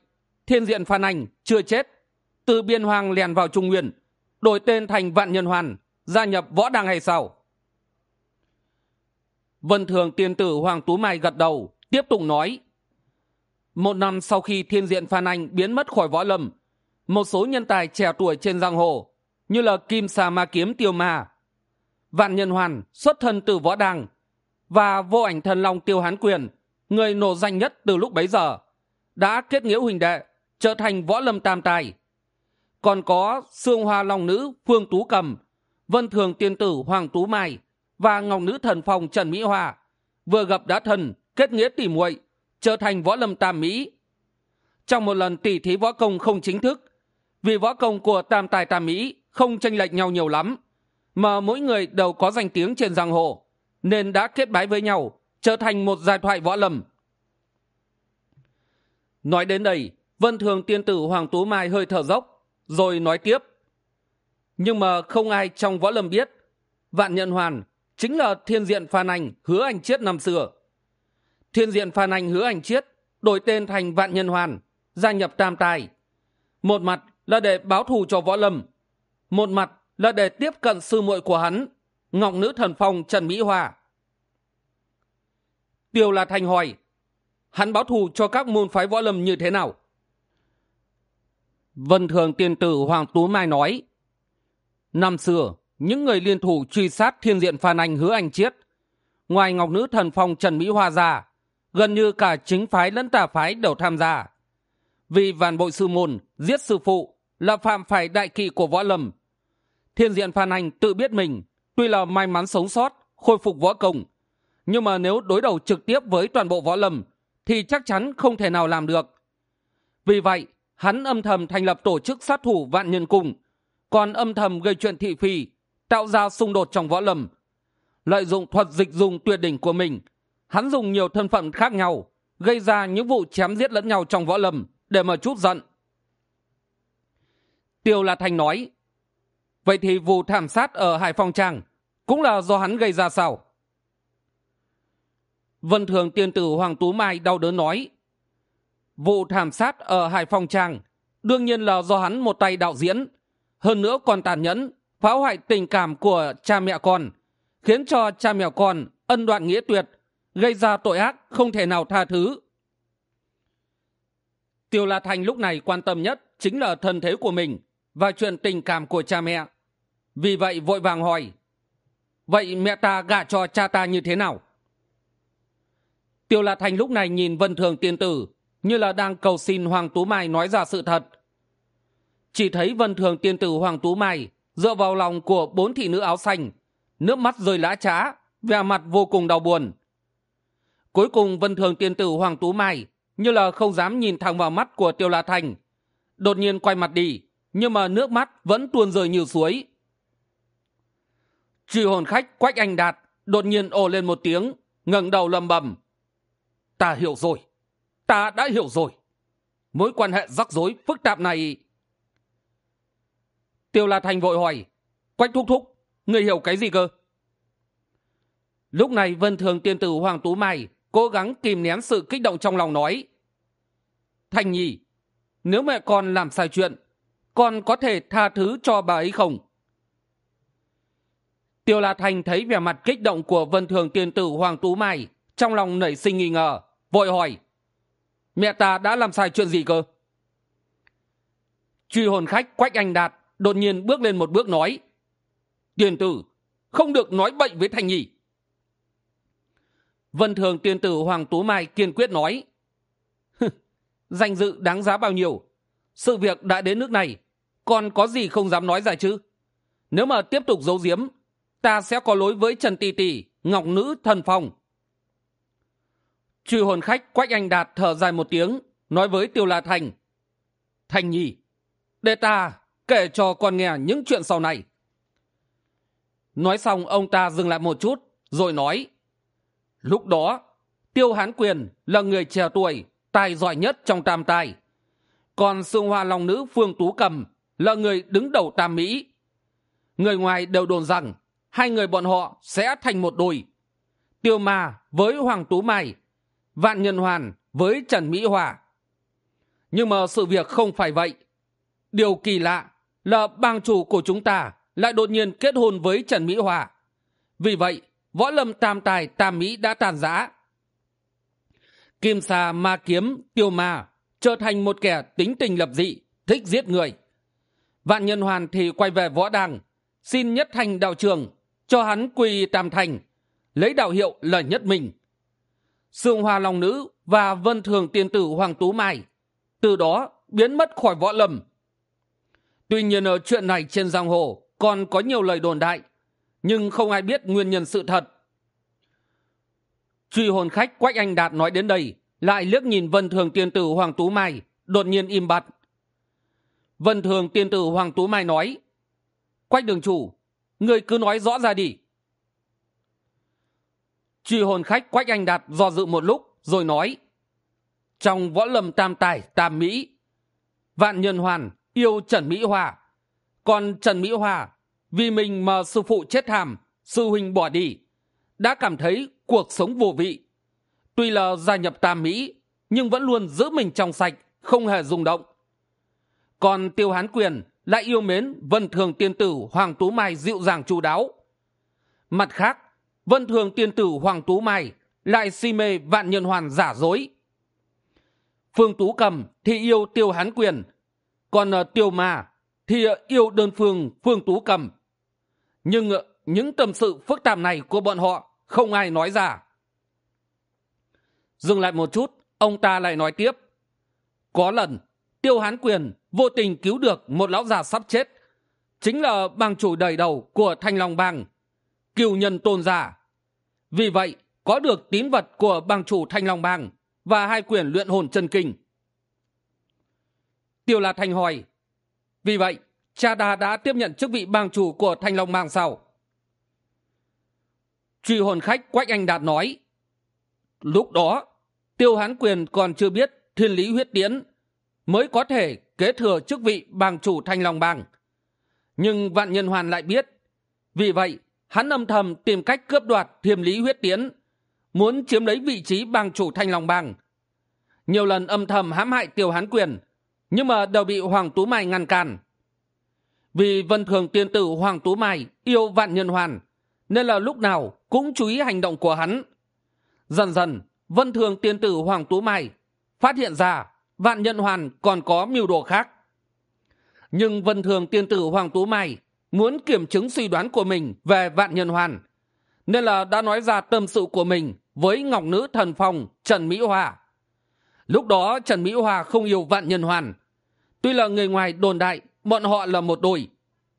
thiên diện phan anh chưa chết. Từ biên hoàng lèn vào trung nguyên đổi tên thành vạn nhân hoàn, gia nhập võ đăng hay sao? Vân thường tiên tử hoàng tú mai gật đầu, tiếp tục nói, một năm sau khi thiên diện phan anh biến mất khỏi võ lâm, một số nhân tài trẻ tuổi trên giang hồ như là kim xà ma kiếm tiêu ma, vạn nhân hoàn xuất thân từ võ đăng và vô ảnh thần long tiêu hán quyền, người nổ danh nhất từ lúc bấy giờ, đã kết nghĩa huỳnh đệ, trở thành võ lâm tam tài còn có sương hoa long nữ, phương tú cầm, vân thường tiên tử, hoàng tú mai và ngọc nữ thần phòng trần mỹ hòa vừa gặp đã thần, kết nghĩa tỉ muội, trở thành võ lâm tam mỹ. Trong một lần tỉ thí võ công không chính thức, vì võ công của tam tài tam mỹ không tranh lệch nhau nhiều lắm, mà mỗi người đều có danh tiếng trên giang hồ, nên đã kết bái với nhau, trở thành một giai thoại võ lâm. Nói đến đây, vân thường tiên tử hoàng tú mai hơi thở dốc rồi nói tiếp. Nhưng mà không ai trong võ lâm biết, vạn nhận hoàn chính là thiên diện phan anh hứa anh chiết năm xưa. Thiên diện phan anh hứa anh chiết đổi tên thành vạn nhân hoàn, gia nhập tam tài. Một mặt là để báo thù cho võ lâm, một mặt là để tiếp cận sư muội của hắn, ngọc nữ thần phong trần mỹ hoa. Tiêu là thành hỏi, hắn báo thù cho các môn phái võ lâm như thế nào? Vân thường tiên tử hoàng tú mai nói, năm xưa, những người liên thủ truy sát thiên diện phan anh hứa anh chiết ngoài ngọc nữ thần phong trần mỹ hoa ra, gần như cả chính phái lẫn tà phái đều tham gia. Vì vàn bội sư môn, giết sư phụ là phạm phải đại kỵ của võ lâm. Thiên diện phan anh tự biết mình, tuy là may mắn sống sót, khôi phục võ công, nhưng mà nếu đối đầu trực tiếp với toàn bộ võ lâm, thì chắc chắn không thể nào làm được. Vì vậy hắn âm thầm thành lập tổ chức sát thủ vạn nhân cung, còn âm thầm gây chuyện thị phi, tạo ra xung đột trong võ lâm. Lợi dụng thuật dịch dùng tuyệt đỉnh của mình, hắn dùng nhiều thân phận khác nhau, gây ra những vụ chém giết lẫn nhau trong võ lâm để mà chút giận. Tiêu là thành nói, vậy thì vụ thảm sát ở hải phòng trang cũng là do hắn gây ra sao? Vân thường tiên tử hoàng tú mai đau đớn nói vụ thảm sát ở hải phòng trang đương nhiên là do hắn một tay đạo diễn. Hơn nữa còn tàn nhẫn, phá hoại tình cảm của cha mẹ con, khiến cho cha mẹ con ân đoạn nghĩa tuyệt, gây ra tội ác không thể nào tha thứ. Tiêu la thành lúc này quan tâm nhất chính là thân thế của mình và chuyện tình cảm của cha mẹ. Vì vậy vội vàng hỏi, vậy mẹ ta gả cho cha ta như thế nào? Tiêu la thành lúc này nhìn vân thường tiên tử như là đang cầu xin hoàng tú mai nói ra sự thật. Chỉ thấy vân thường tiên tử hoàng tú mai dựa vào lòng của bốn thị nữ áo xanh, nước mắt rơi lã trá, vẻ mặt vô cùng đau buồn. Cuối cùng vân thường tiên tử hoàng tú mai như là không dám nhìn thẳng vào mắt của tiêu la thành, đột nhiên quay mặt đi, nhưng mà nước mắt vẫn tuôn rơi như suối. Truy hồn khách quách anh đạt đột nhiên ồ lên một tiếng, ngẩng đầu lầm bầm. Ta hiểu rồi ta đã hiểu rồi. Mối quan hệ rắc rối phức tạp này. Tiêu la thành vội hỏi, quách thúc thúc người hiểu cái gì cơ? Lúc này vân thường tiên tử hoàng tú mai cố gắng kìm nén sự kích động trong lòng nói, thành nhi, nếu mẹ con làm sai chuyện, con có thể tha thứ cho bà ấy không? Tiêu la thành thấy vẻ mặt kích động của vân thường tiên tử hoàng tú mai trong lòng nảy sinh nghi ngờ, vội hỏi mẹ ta đã làm sai chuyện gì cơ? Truy hồn khách quách anh đạt đột nhiên bước lên một bước nói, tiền tử, không được nói bệnh với thanh nhi. Vân thường Tiền tử hoàng tú mai kiên quyết nói danh dự đáng giá bao nhiêu? Sự việc đã đến nước này, còn có gì không dám nói ra chứ? Nếu mà tiếp tục giấu giếm, ta sẽ có lối với trần tỷ tỷ ngọc nữ, thần phong truy hồn khách quách anh đạt thở dài một tiếng, nói với tiêu la thành. Thành nhi, để ta kể cho con nghe những chuyện sau này. Nói xong, ông ta dừng lại một chút, rồi nói, lúc đó, tiêu hán quyền là người trẻ tuổi, tài giỏi nhất trong tam tài. Còn sương hoa long nữ phương tú cầm là người đứng đầu tam mỹ. Người ngoài đều đồn rằng hai người bọn họ sẽ thành một đôi. Tiêu ma với hoàng tú mai vạn nhân hoàn với trần mỹ hòa. Nhưng mà sự việc không phải vậy. Điều kỳ lạ là bang chủ của chúng ta lại đột nhiên kết hôn với trần mỹ hòa. Vì vậy, võ lâm tam tài tam mỹ đã tàn giã. Kim xà ma kiếm tiêu ma trở thành một kẻ tính tình lập dị, thích giết người. Vạn nhân hoàn thì quay về võ đàng, xin nhất thành đạo trường, cho hắn quy tam thành, lấy đạo hiệu là nhất mình sương hoa long nữ và vân thường tiên tử hoàng tú mai. Từ đó biến mất khỏi võ lâm. Tuy nhiên ở chuyện này trên giang hồ còn có nhiều lời đồn đại, nhưng không ai biết nguyên nhân sự thật. Truy hồn khách quách anh đạt nói đến đây, lại liếc nhìn vân thường tiên tử hoàng tú mai, đột nhiên im bặt. Vân thường tiên tử hoàng tú mai nói, quách đường chủ, người cứ nói rõ ra đi truy hồn khách quách anh đạt do dự một lúc, rồi nói, trong võ lâm tam tài, tam mỹ, vạn nhân hoàn, yêu trần mỹ hòa còn trần mỹ hòa vì mình mà sư phụ chết thảm sư huynh bỏ đi, đã cảm thấy cuộc sống vô vị. Tuy là gia nhập tam mỹ, nhưng vẫn luôn giữ mình trong sạch, không hề rung động. Còn tiêu hán quyền lại yêu mến vân thường tiên tử hoàng tú mai dịu dàng chu đáo. Mặt khác vân thường tiên tử hoàng tú mai lại si mê vạn nhân hoàn giả dối. Phương tú cầm thì yêu tiêu hán quyền còn uh, tiêu ma thì uh, yêu đơn phương phương tú cầm. Nhưng uh, những tâm sự phức tạp này của bọn họ không ai nói ra. Dừng lại một chút ông ta lại nói tiếp. Có lần tiêu hán quyền vô tình cứu được một lão già sắp chết chính là bang chủ đầy đầu của thanh long bang cựu nhân tôn giả vì vậy, có được tín vật của bang chủ thanh long bang và hai quyển luyện hồn chân kinh. Tiêu la thanh hỏi, vì vậy, cha đà đã tiếp nhận chức vị bang chủ của thanh long bang sau truy hồn khách quách anh đạt nói, lúc đó, tiêu hán quyền còn chưa biết thiên lý huyết tiến mới có thể kế thừa chức vị bang chủ thanh long bang. Nhưng vạn nhân hoàn lại biết, vì vậy hắn âm thầm tìm cách cướp đoạt thiềm lý huyết tiến, muốn chiếm lấy vị trí bang chủ thanh long bang. Nhiều lần âm thầm hãm hại tiêu hán quyền, nhưng mà đều bị hoàng tú mai ngăn cản. Vì vân thường tiên tử hoàng tú mai yêu vạn nhân hoàn, nên là lúc nào cũng chú ý hành động của hắn. Dần dần, vân thường tiên tử hoàng tú mai phát hiện ra vạn nhân hoàn còn có mưu đồ khác. Nhưng vân thường tiên tử hoàng tú mai muốn kiểm chứng suy đoán của mình về vạn nhân hoàn. Nên là đã nói ra tâm sự của mình với ngọc nữ thần phong trần mỹ hòa lúc đó trần mỹ hòa không yêu vạn nhân hoàn. Tuy là người ngoài đồn đại, bọn họ là một đôi,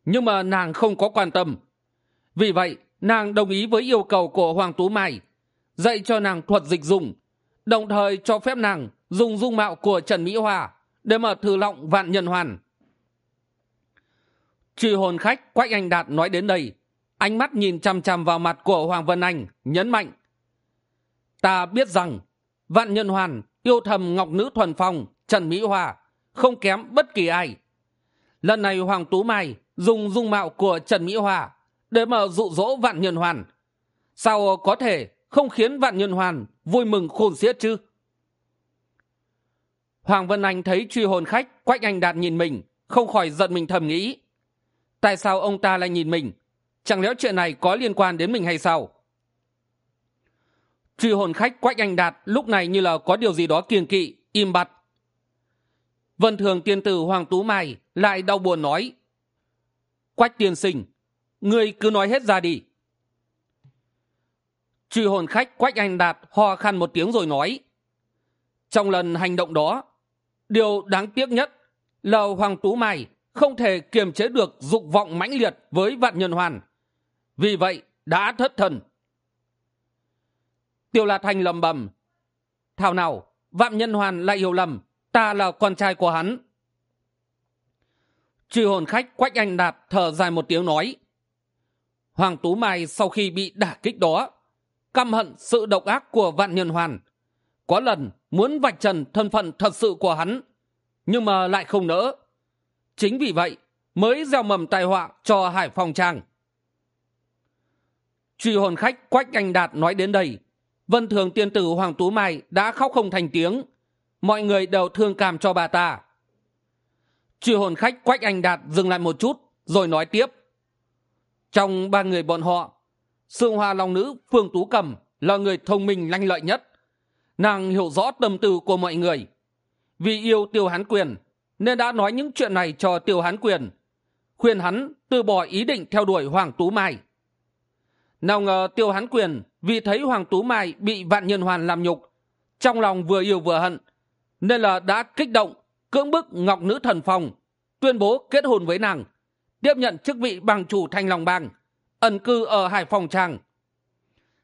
nhưng mà nàng không có quan tâm. Vì vậy, nàng đồng ý với yêu cầu của hoàng tú mai, dạy cho nàng thuật dịch dùng đồng thời cho phép nàng dùng dung mạo của trần mỹ hòa để mà thử lọng vạn nhân hoàn truy hồn khách, quách anh đạt nói đến đây. Ánh mắt nhìn chằm chằm vào mặt của hoàng vân anh, nhấn mạnh. Ta biết rằng, vạn nhân hoàn, yêu thầm ngọc nữ thuần phong, trần mỹ hòa không kém bất kỳ ai. Lần này hoàng tú mai dùng dung mạo của trần mỹ hòa để mà dụ dỗ vạn nhân hoàn. Sao có thể không khiến vạn nhân hoàn vui mừng khôn xiết chứ? Hoàng vân anh thấy truy hồn khách, quách anh đạt nhìn mình, không khỏi giận mình thầm nghĩ tại sao ông ta lại nhìn mình? Chẳng lẽ chuyện này có liên quan đến mình hay sao? Truy hồn khách quách anh đạt lúc này như là có điều gì đó kiềng kỵ, im bặt. Vân thường tiên tử hoàng tú mai lại đau buồn nói, quách tiên sinh, ngươi cứ nói hết ra đi. Truy hồn khách quách anh đạt ho khăn một tiếng rồi nói, trong lần hành động đó, điều đáng tiếc nhất là hoàng tú mai không thể kiềm chế được dục vọng mãnh liệt với vạn nhân hoàn. Vì vậy, đã thất thần. Tiêu la thanh lầm bầm, thảo nào, vạn nhân hoàn lại hiểu lầm, ta là con trai của hắn. Truy hồn khách quách anh đạt thở dài một tiếng nói, hoàng tú mai sau khi bị đả kích đó, căm hận sự độc ác của vạn nhân hoàn. Có lần muốn vạch trần thân phận thật sự của hắn, nhưng mà lại không nỡ chính vì vậy, mới gieo mầm tai họa cho hải phòng trang. Truy hồn khách quách anh đạt nói đến đây, vân thường tiên tử hoàng tú mai đã khóc không thành tiếng. Mọi người đều thương cảm cho bà ta. Truy hồn khách quách anh đạt dừng lại một chút, rồi nói tiếp. Trong ba người bọn họ, sương hoa long nữ, phương tú cầm là người thông minh lanh lợi nhất. Nàng hiểu rõ tâm tư của mọi người. Vì yêu tiêu hán quyền nên đã nói những chuyện này cho tiêu hán quyền, khuyên hắn từ bỏ ý định theo đuổi hoàng tú mai. Nào ngờ tiêu hán quyền vì thấy hoàng tú mai bị vạn nhân hoàn làm nhục, trong lòng vừa yêu vừa hận, nên là đã kích động, cưỡng bức ngọc nữ thần phòng tuyên bố kết hôn với nàng, tiếp nhận chức vị bằng chủ thanh long bang, ẩn cư ở hải phòng trang.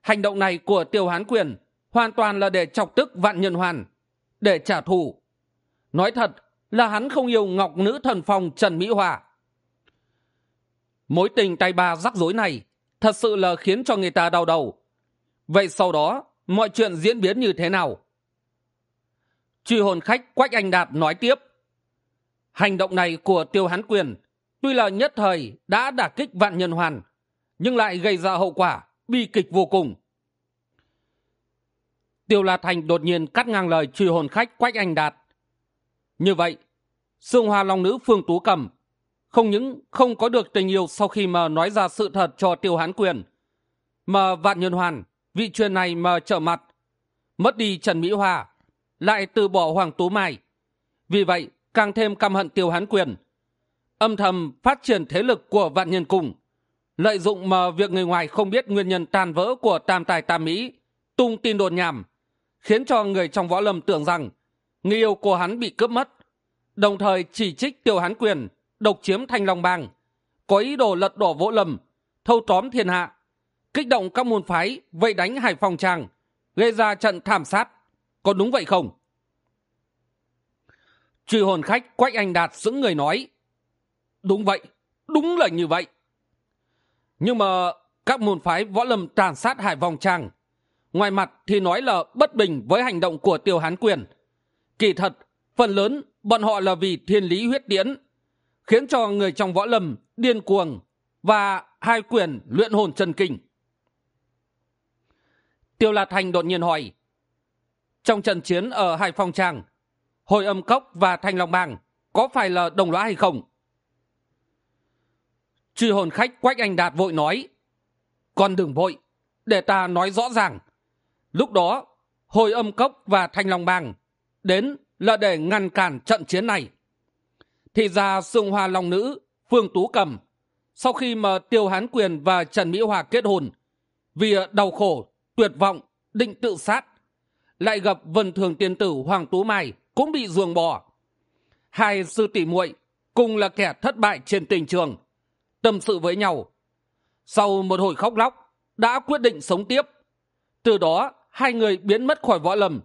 Hành động này của tiêu hán quyền hoàn toàn là để chọc tức vạn nhân hoàn, để trả thù. Nói thật là hắn không yêu ngọc nữ thần phong trần mỹ hòa mối tình tay ba rắc rối này thật sự là khiến cho người ta đau đầu. Vậy sau đó, mọi chuyện diễn biến như thế nào? Truy hồn khách quách anh đạt nói tiếp. Hành động này của tiêu hán quyền tuy là nhất thời đã đả kích vạn nhân hoàn, nhưng lại gây ra hậu quả bi kịch vô cùng. Tiêu la thành đột nhiên cắt ngang lời truy hồn khách quách anh đạt như vậy sương hoa long nữ phương tú cầm không những không có được tình yêu sau khi mà nói ra sự thật cho tiêu hán quyền, mà vạn nhân hoàn, vị truyền này mà trở mặt, mất đi trần mỹ hoa, lại từ bỏ hoàng tú mai. Vì vậy, càng thêm căm hận tiêu hán quyền, âm thầm phát triển thế lực của vạn nhân cùng lợi dụng mà việc người ngoài không biết nguyên nhân tan vỡ của tam tài tam mỹ, tung tin đồn nhảm, khiến cho người trong võ lâm tưởng rằng người yêu của hắn bị cướp mất, đồng thời chỉ trích tiêu hán quyền, độc chiếm thanh long bang. Có ý đồ lật đổ võ lâm, thâu tóm thiên hạ, kích động các môn phái, vây đánh hải phòng tràng, gây ra trận thảm sát. Có đúng vậy không? Truy hồn khách quách anh đạt sững người nói, đúng vậy, đúng là như vậy. Nhưng mà các môn phái võ lâm tàn sát hải vòng tràng, ngoài mặt thì nói là bất bình với hành động của tiêu hán quyền kỳ thật, phần lớn bọn họ là vì thiên lý huyết tiễn khiến cho người trong võ lâm điên cuồng và hai quyền luyện hồn chân kinh. Tiêu la thành đột nhiên hỏi, trong trận chiến ở hải phòng tràng hồi âm cốc và thanh long bàng có phải là đồng lõa hay không? Truy hồn khách quách anh đạt vội nói, con đừng vội, để ta nói rõ ràng. Lúc đó hồi âm cốc và thanh long bàng đến là để ngăn cản trận chiến này. Thì ra sương hoa long nữ, phương tú cầm, sau khi mà tiêu hán quyền và trần mỹ hòa kết hôn, vì đau khổ, tuyệt vọng, định tự sát, lại gặp vân thường tiên tử hoàng tú mai cũng bị ruồng bỏ. Hai sư tỷ muội cùng là kẻ thất bại trên tình trường, tâm sự với nhau. Sau một hồi khóc lóc, đã quyết định sống tiếp. Từ đó, hai người biến mất khỏi võ lâm.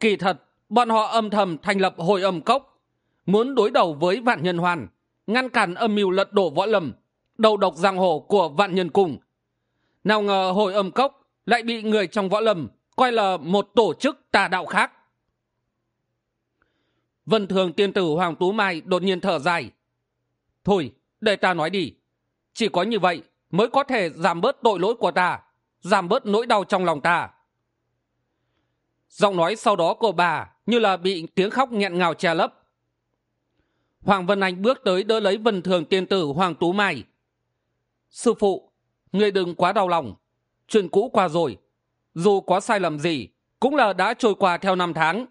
Kỳ thật bọn họ âm thầm thành lập hội âm cốc, muốn đối đầu với vạn nhân hoàn, ngăn cản âm mưu lật đổ võ lâm, đầu độc giang hồ của vạn nhân cùng nào ngờ hội âm cốc lại bị người trong võ lâm coi là một tổ chức tà đạo khác. Vân thường tiên tử hoàng tú mai đột nhiên thở dài. Thôi, để ta nói đi. Chỉ có như vậy mới có thể giảm bớt tội lỗi của ta, giảm bớt nỗi đau trong lòng ta. Giọng nói sau đó của bà như là bị tiếng khóc nghẹn ngào che lấp. Hoàng vân anh bước tới đỡ lấy vân thường tiên tử hoàng tú mai. Sư phụ người đừng quá đau lòng. Chuyện cũ qua rồi. Dù có sai lầm gì cũng là đã trôi qua theo năm tháng.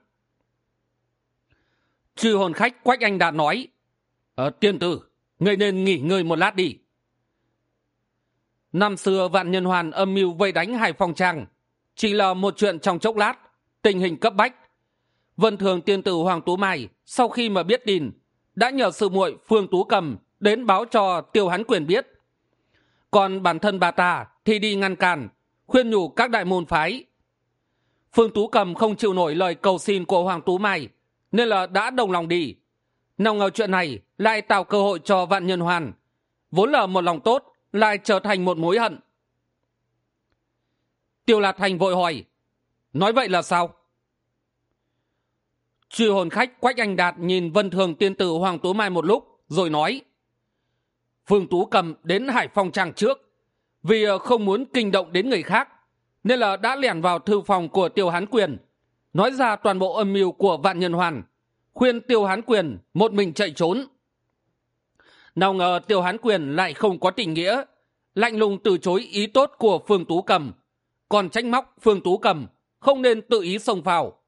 Truy hồn khách quách anh đạt nói ờ, tiên tử người nên nghỉ ngơi một lát đi. Năm xưa vạn nhân hoàn âm mưu vây đánh hải phòng trang chỉ là một chuyện trong chốc lát tình hình cấp bách vân thường tiên tử hoàng tú mai, sau khi mà biết tin, đã nhờ sự muội phương tú cầm đến báo cho tiêu hán quyền biết. Còn bản thân bà ta thì đi ngăn cản, khuyên nhủ các đại môn phái. Phương tú cầm không chịu nổi lời cầu xin của hoàng tú mai, nên là đã đồng lòng đi. Nào ngờ chuyện này lại tạo cơ hội cho vạn nhân hoàn, vốn là một lòng tốt, lại trở thành một mối hận. Tiêu lạt thành vội hỏi, nói vậy là sao? Truy hồn khách quách anh đạt nhìn vân thường tiên tử hoàng tú mai một lúc, rồi nói, phương tú cầm đến hải phòng trang trước, vì ờ, không muốn kinh động đến người khác, nên là đã lẻn vào thư phòng của tiêu hán quyền, nói ra toàn bộ âm mưu của vạn nhân hoàn, khuyên tiêu hán quyền một mình chạy trốn. Nào ngờ tiêu hán quyền lại không có tình nghĩa, lạnh lùng từ chối ý tốt của phương tú cầm, còn trách móc phương tú cầm không nên tự ý xông vào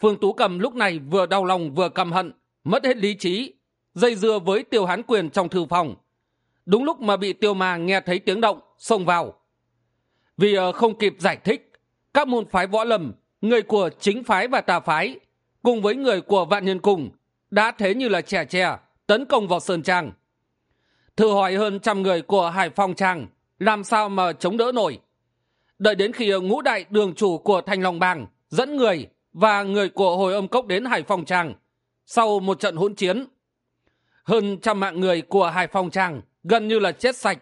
phương tú cầm lúc này vừa đau lòng vừa căm hận, mất hết lý trí, dây dưa với tiêu hán quyền trong thư phòng. Đúng lúc mà bị tiêu mà nghe thấy tiếng động, xông vào. Vì ờ, không kịp giải thích, các môn phái võ lâm, người của chính phái và tà phái, cùng với người của vạn nhân cùng, đã thế như là trẻ trẻ tấn công vào sơn trang. Thử hỏi hơn trăm người của hải phòng trang, làm sao mà chống đỡ nổi? Đợi đến khi ờ, ngũ đại đường chủ của thanh long bang dẫn người và người của hồi âm cốc đến hải phòng tràng sau một trận hỗn chiến. Hơn trăm mạng người của hải phòng tràng gần như là chết sạch.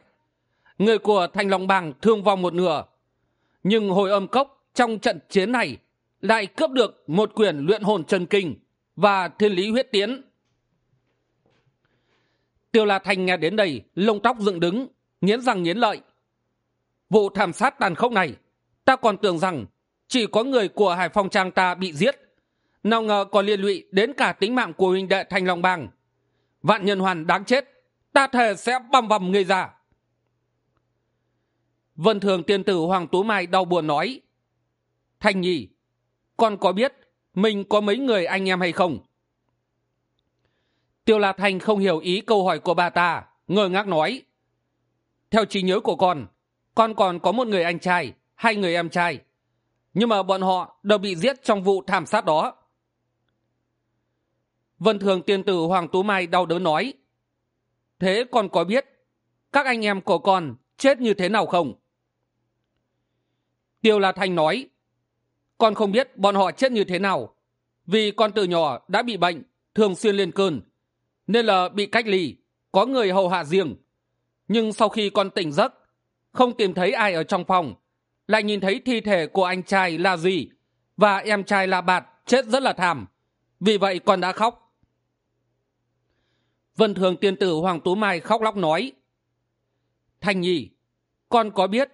Người của thanh long bàng thương vong một nửa. Nhưng hồi âm cốc trong trận chiến này lại cướp được một quyển luyện hồn chân kinh và thiên lý huyết tiến. Tiêu la thành nghe đến đây, lông tóc dựng đứng, nghiến răng nghiến lợi. Vụ thảm sát tàn khốc này, ta còn tưởng rằng chỉ có người của hải phong trang ta bị giết. Nào ngờ còn liên lụy đến cả tính mạng của huynh đệ thanh long bang. Vạn nhân hoàn đáng chết, ta thề sẽ băm vằm người già vân thường tiên tử hoàng tú mai đau buồn nói, thanh nhi, con có biết mình có mấy người anh em hay không? Tiêu la thanh không hiểu ý câu hỏi của bà ta, ngơ ngác nói, theo trí nhớ của con con còn có một người anh trai, hai người em trai nhưng mà bọn họ đều bị giết trong vụ thảm sát đó. Vân thường tiên tử hoàng tú mai đau đớn nói, thế con có biết các anh em của con chết như thế nào không? Tiêu la thanh nói, con không biết bọn họ chết như thế nào, vì con từ nhỏ đã bị bệnh thường xuyên lên cơn, nên là bị cách ly, có người hầu hạ riêng. Nhưng sau khi con tỉnh giấc, không tìm thấy ai ở trong phòng lại nhìn thấy thi thể của anh trai là gì? Và em trai là bạt chết rất là thảm. Vì vậy con đã khóc. Vân thường tiên tử hoàng tú mai khóc lóc nói, thanh nhi, con có biết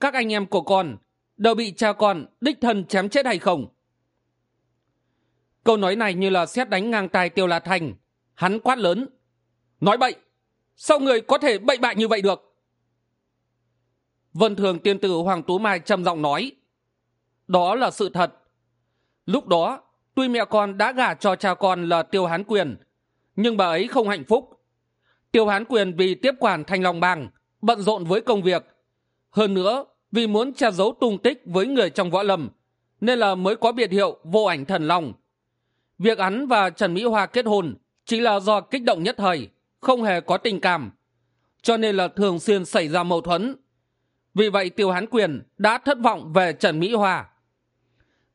các anh em của con đều bị cha con đích thân chém chết hay không? Câu nói này như là xét đánh ngang tài tiêu la thành. Hắn quát lớn, nói bậy, sao người có thể bậy bạ như vậy được? Vân thường tiên tử hoàng tú mai trầm giọng nói, đó là sự thật. Lúc đó, tuy mẹ con đã gả cho cha con là tiêu hán quyền, nhưng bà ấy không hạnh phúc. Tiêu hán quyền vì tiếp quản thanh long bang, bận rộn với công việc. Hơn nữa, vì muốn che giấu tung tích với người trong võ lâm, nên là mới có biệt hiệu vô ảnh thần long. Việc hắn và trần mỹ hoa kết hôn chỉ là do kích động nhất thời, không hề có tình cảm. Cho nên là thường xuyên xảy ra mâu thuẫn vì vậy tiêu hán quyền đã thất vọng về trần mỹ hoa.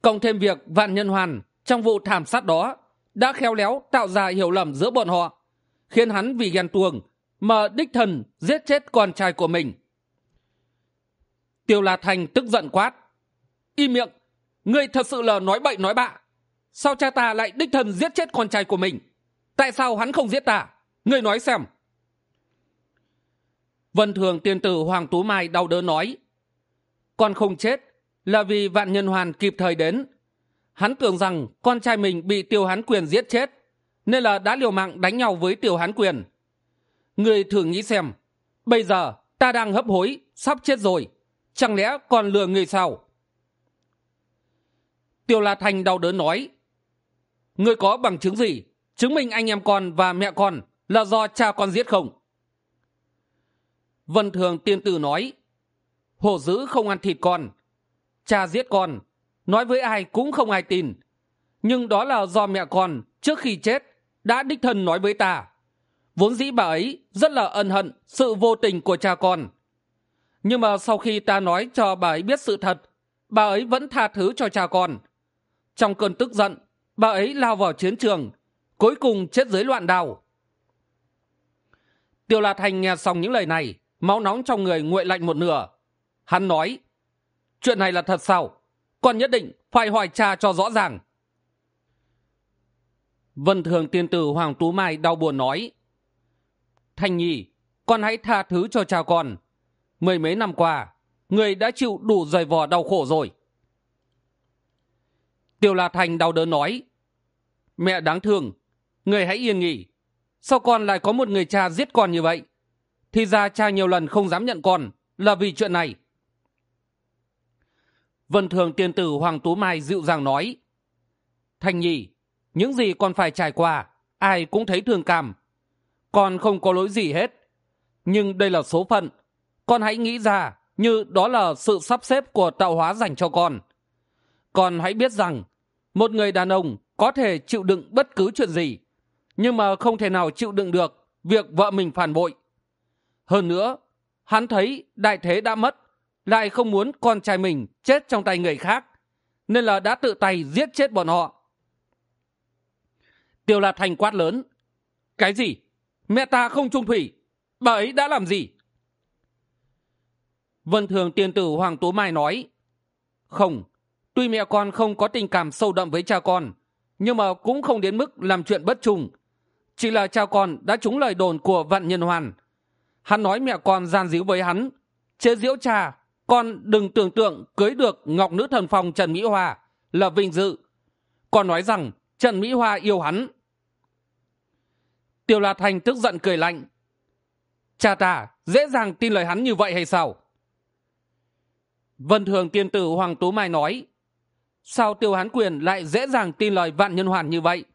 Cộng thêm việc vạn nhân hoàn trong vụ thảm sát đó đã khéo léo tạo ra hiểu lầm giữa bọn họ, khiến hắn vì ghen tuông mà đích thần giết chết con trai của mình. Tiêu la thành tức giận quát im miệng, ngươi thật sự là nói bậy nói bạ, sao cha ta lại đích thần giết chết con trai của mình? Tại sao hắn không giết ta? Ngươi nói xem vân thường tiên tử hoàng tú mai đau đớn nói, con không chết là vì vạn nhân hoàn kịp thời đến. Hắn tưởng rằng con trai mình bị tiêu hán quyền giết chết, nên là đã liều mạng đánh nhau với tiêu hán quyền. Người thử nghĩ xem, bây giờ ta đang hấp hối, sắp chết rồi, chẳng lẽ còn lừa người sao? Tiêu la thanh đau đớn nói, ngươi có bằng chứng gì chứng minh anh em con và mẹ con là do cha con giết không? Vân thường tiên tử nói, hổ dữ không ăn thịt con, cha giết con, nói với ai cũng không ai tin. Nhưng đó là do mẹ con trước khi chết đã đích thân nói với ta. Vốn dĩ bà ấy rất là ân hận sự vô tình của cha con. Nhưng mà sau khi ta nói cho bà ấy biết sự thật, bà ấy vẫn tha thứ cho cha con. Trong cơn tức giận, bà ấy lao vào chiến trường, cuối cùng chết dưới loạn đào tiêu la thành nghe xong những lời này máu nóng trong người nguội lạnh một nửa. Hắn nói, chuyện này là thật sao? Con nhất định phải hỏi cha cho rõ ràng. Vân thường tiên tử hoàng tú mai đau buồn nói, thanh nhi, con hãy tha thứ cho cha con. Mười mấy năm qua, người đã chịu đủ dày vò đau khổ rồi. Tiêu la thành đau đớn nói, mẹ đáng thương, người hãy yên nghỉ. Sao con lại có một người cha giết con như vậy? Thì ra cha nhiều lần không dám nhận con là vì chuyện này. Vân thường tiên tử hoàng tú mai dịu dàng nói, thanh nhi, những gì con phải trải qua, ai cũng thấy thương cảm. Con không có lỗi gì hết, nhưng đây là số phận. Con hãy nghĩ ra như đó là sự sắp xếp của tạo hóa dành cho con. Con hãy biết rằng, một người đàn ông có thể chịu đựng bất cứ chuyện gì, nhưng mà không thể nào chịu đựng được việc vợ mình phản bội hơn nữa, hắn thấy đại thế đã mất, lại không muốn con trai mình chết trong tay người khác, nên là đã tự tay giết chết bọn họ. Tiêu la thành quát lớn, cái gì? Mẹ ta không trung thủy, bà ấy đã làm gì? Vân thường tiên tử hoàng tú mai nói, không, tuy mẹ con không có tình cảm sâu đậm với cha con, nhưng mà cũng không đến mức làm chuyện bất trung chỉ là cha con đã trúng lời đồn của vạn nhân hoàn hắn nói mẹ con gian díu với hắn, chế diễu cha, con đừng tưởng tượng cưới được ngọc nữ thần phòng trần mỹ hoa là vinh dự. Con nói rằng trần mỹ hoa yêu hắn. Tiêu la thành tức giận cười lạnh, cha ta dễ dàng tin lời hắn như vậy hay sao? Vân thường tiên tử hoàng tú mai nói, sao tiêu hán quyền lại dễ dàng tin lời vạn nhân hoàn như vậy?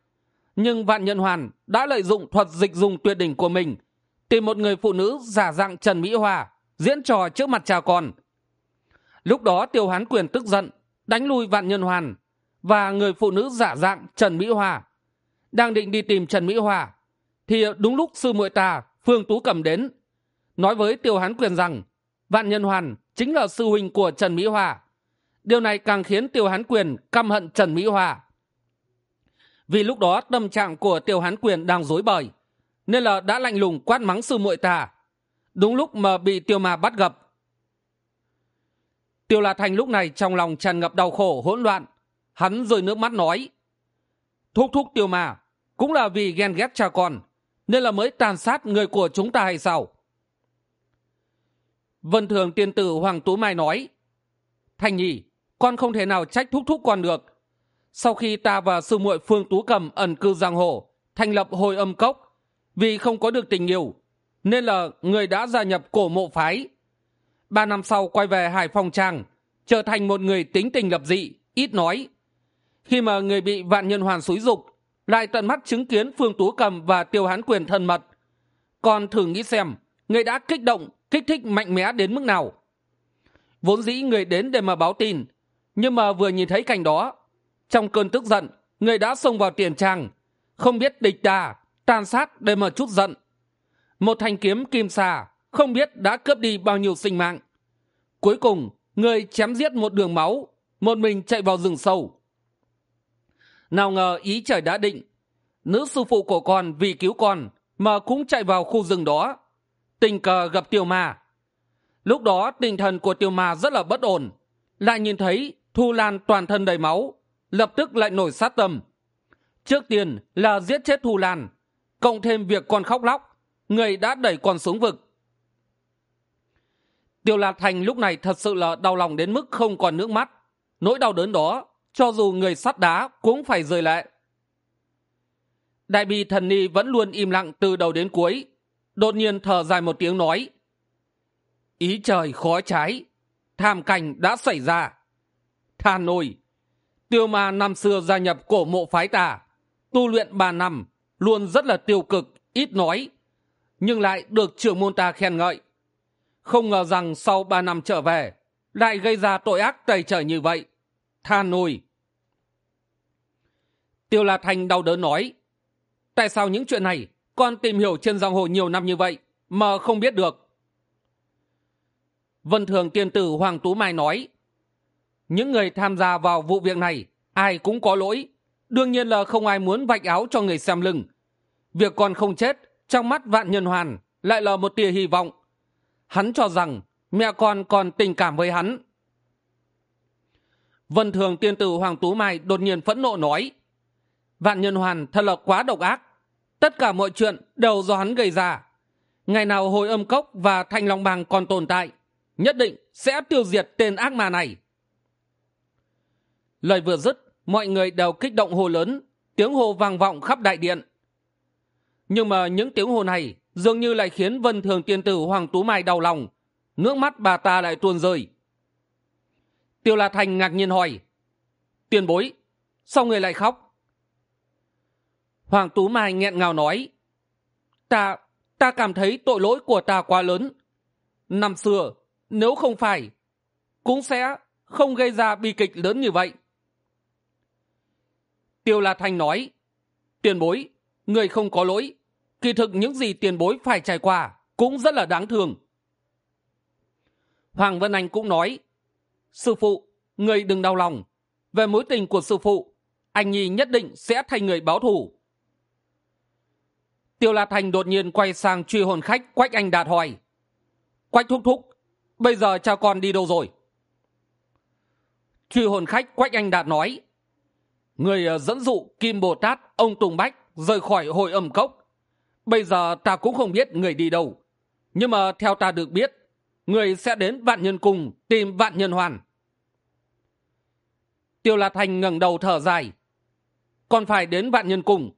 Nhưng vạn nhân hoàn đã lợi dụng thuật dịch dùng tuyệt đỉnh của mình tìm một người phụ nữ giả dạng trần mỹ Hòa diễn trò trước mặt cha con. Lúc đó tiêu hán quyền tức giận, đánh lui vạn nhân hoàn và người phụ nữ giả dạng trần mỹ Hòa đang định đi tìm trần mỹ Hòa thì đúng lúc sư muội ta, phương tú cầm đến, nói với tiêu hán quyền rằng, vạn nhân hoàn chính là sư huynh của trần mỹ Hòa. điều này càng khiến tiêu hán quyền căm hận trần mỹ Hòa vì lúc đó tâm trạng của tiêu hán quyền đang dối bời nên là đã lạnh lùng quát mắng sư muội ta. Đúng lúc mà bị tiêu ma bắt gặp. Tiêu la thành lúc này trong lòng tràn ngập đau khổ, hỗn loạn. Hắn rơi nước mắt nói, thúc thúc tiêu ma, cũng là vì ghen ghét cha con, nên là mới tàn sát người của chúng ta hay sao? Vân thường tiên tử hoàng tú mai nói thanh nhỉ con không thể nào trách thúc thúc con được. Sau khi ta và sư muội phương tú cầm ẩn cư giang hồ, thành lập hồi âm cốc vì không có được tình yêu, nên là người đã gia nhập cổ mộ phái. Ba năm sau quay về hải phòng trang trở thành một người tính tình lập dị, ít nói. Khi mà người bị vạn nhân hoàn xúi dục, lại tận mắt chứng kiến phương tú cầm và tiêu hán quyền thân mật. Còn thử nghĩ xem, người đã kích động, kích thích mạnh mẽ đến mức nào? Vốn dĩ người đến để mà báo tin, nhưng mà vừa nhìn thấy cảnh đó, trong cơn tức giận, người đã xông vào tiền trang không biết địch đà tàn sát để mà chút giận. Một thanh kiếm kim xà không biết đã cướp đi bao nhiêu sinh mạng. Cuối cùng, người chém giết một đường máu, một mình chạy vào rừng sâu. Nào ngờ ý trời đã định. Nữ sư phụ của con vì cứu con mà cũng chạy vào khu rừng đó. Tình cờ gặp tiêu ma. Lúc đó tinh thần của tiêu ma rất là bất ổn. Lại nhìn thấy thu lan toàn thân đầy máu, lập tức lại nổi sát tâm. Trước tiên là giết chết thu lan cộng thêm việc con khóc lóc người đã đẩy con xuống vực. Tiêu lạc thành lúc này thật sự là đau lòng đến mức không còn nước mắt. Nỗi đau đớn đó cho dù người sắt đá cũng phải rơi lệ đại bi thần ni vẫn luôn im lặng từ đầu đến cuối đột nhiên thở dài một tiếng nói ý trời khó trái tham cảnh đã xảy ra. Than Nồi, tiêu ma năm xưa gia nhập cổ mộ phái tà tu luyện ba năm luôn rất là tiêu cực, ít nói, nhưng lại được trưởng môn ta khen ngợi. Không ngờ rằng sau ba năm trở về, lại gây ra tội ác tày trời như vậy. Than nùi tiêu la thanh đau đớn nói, tại sao những chuyện này? Con tìm hiểu trên giang hồ nhiều năm như vậy mà không biết được. Vân thường tiên tử hoàng tú mai nói, những người tham gia vào vụ việc này, ai cũng có lỗi đương nhiên là không ai muốn vạch áo cho người xem lưng. Việc con không chết, trong mắt vạn nhân hoàn lại là một tia hy vọng. Hắn cho rằng mẹ con còn tình cảm với hắn. Vân thường tiên tử hoàng tú mai đột nhiên phẫn nộ nói, vạn nhân hoàn thật là quá độc ác. Tất cả mọi chuyện đều do hắn gây ra. Ngày nào hồi âm cốc và thanh long bàng còn tồn tại, nhất định sẽ tiêu diệt tên ác ma này. Lời vừa dứt mọi người đều kích động hô lớn, tiếng hô vang vọng khắp đại điện. Nhưng mà những tiếng hô này dường như lại khiến vân thường tiên tử hoàng tú mai đau lòng, nước mắt bà ta lại tuôn rơi. Tiêu la thành ngạc nhiên hỏi, tiền bối, sao người lại khóc? Hoàng tú mai nghẹn ngào nói, ta ta cảm thấy tội lỗi của ta quá lớn. Năm xưa, nếu không phải, cũng sẽ không gây ra bi kịch lớn như vậy tiêu la thanh nói, tiền bối, người không có lỗi. Kỳ thực những gì tiền bối phải trải qua cũng rất là đáng thương. Hoàng vân anh cũng nói, sư phụ, người đừng đau lòng. Về mối tình của sư phụ, anh nhi nhất định sẽ thay người báo thù. Tiêu la thành đột nhiên quay sang truy hồn khách quách anh đạt hỏi, quách thúc thúc, bây giờ cha con đi đâu rồi? Truy hồn khách quách anh đạt nói người ờ, dẫn dụ kim bồ tát, ông tùng bách rời khỏi hội âm cốc. Bây giờ ta cũng không biết người đi đâu. Nhưng mà theo ta được biết, người sẽ đến vạn nhân cùng tìm vạn nhân hoàn. Tiêu la thành ngẩng đầu thở dài. Còn phải đến vạn nhân cùng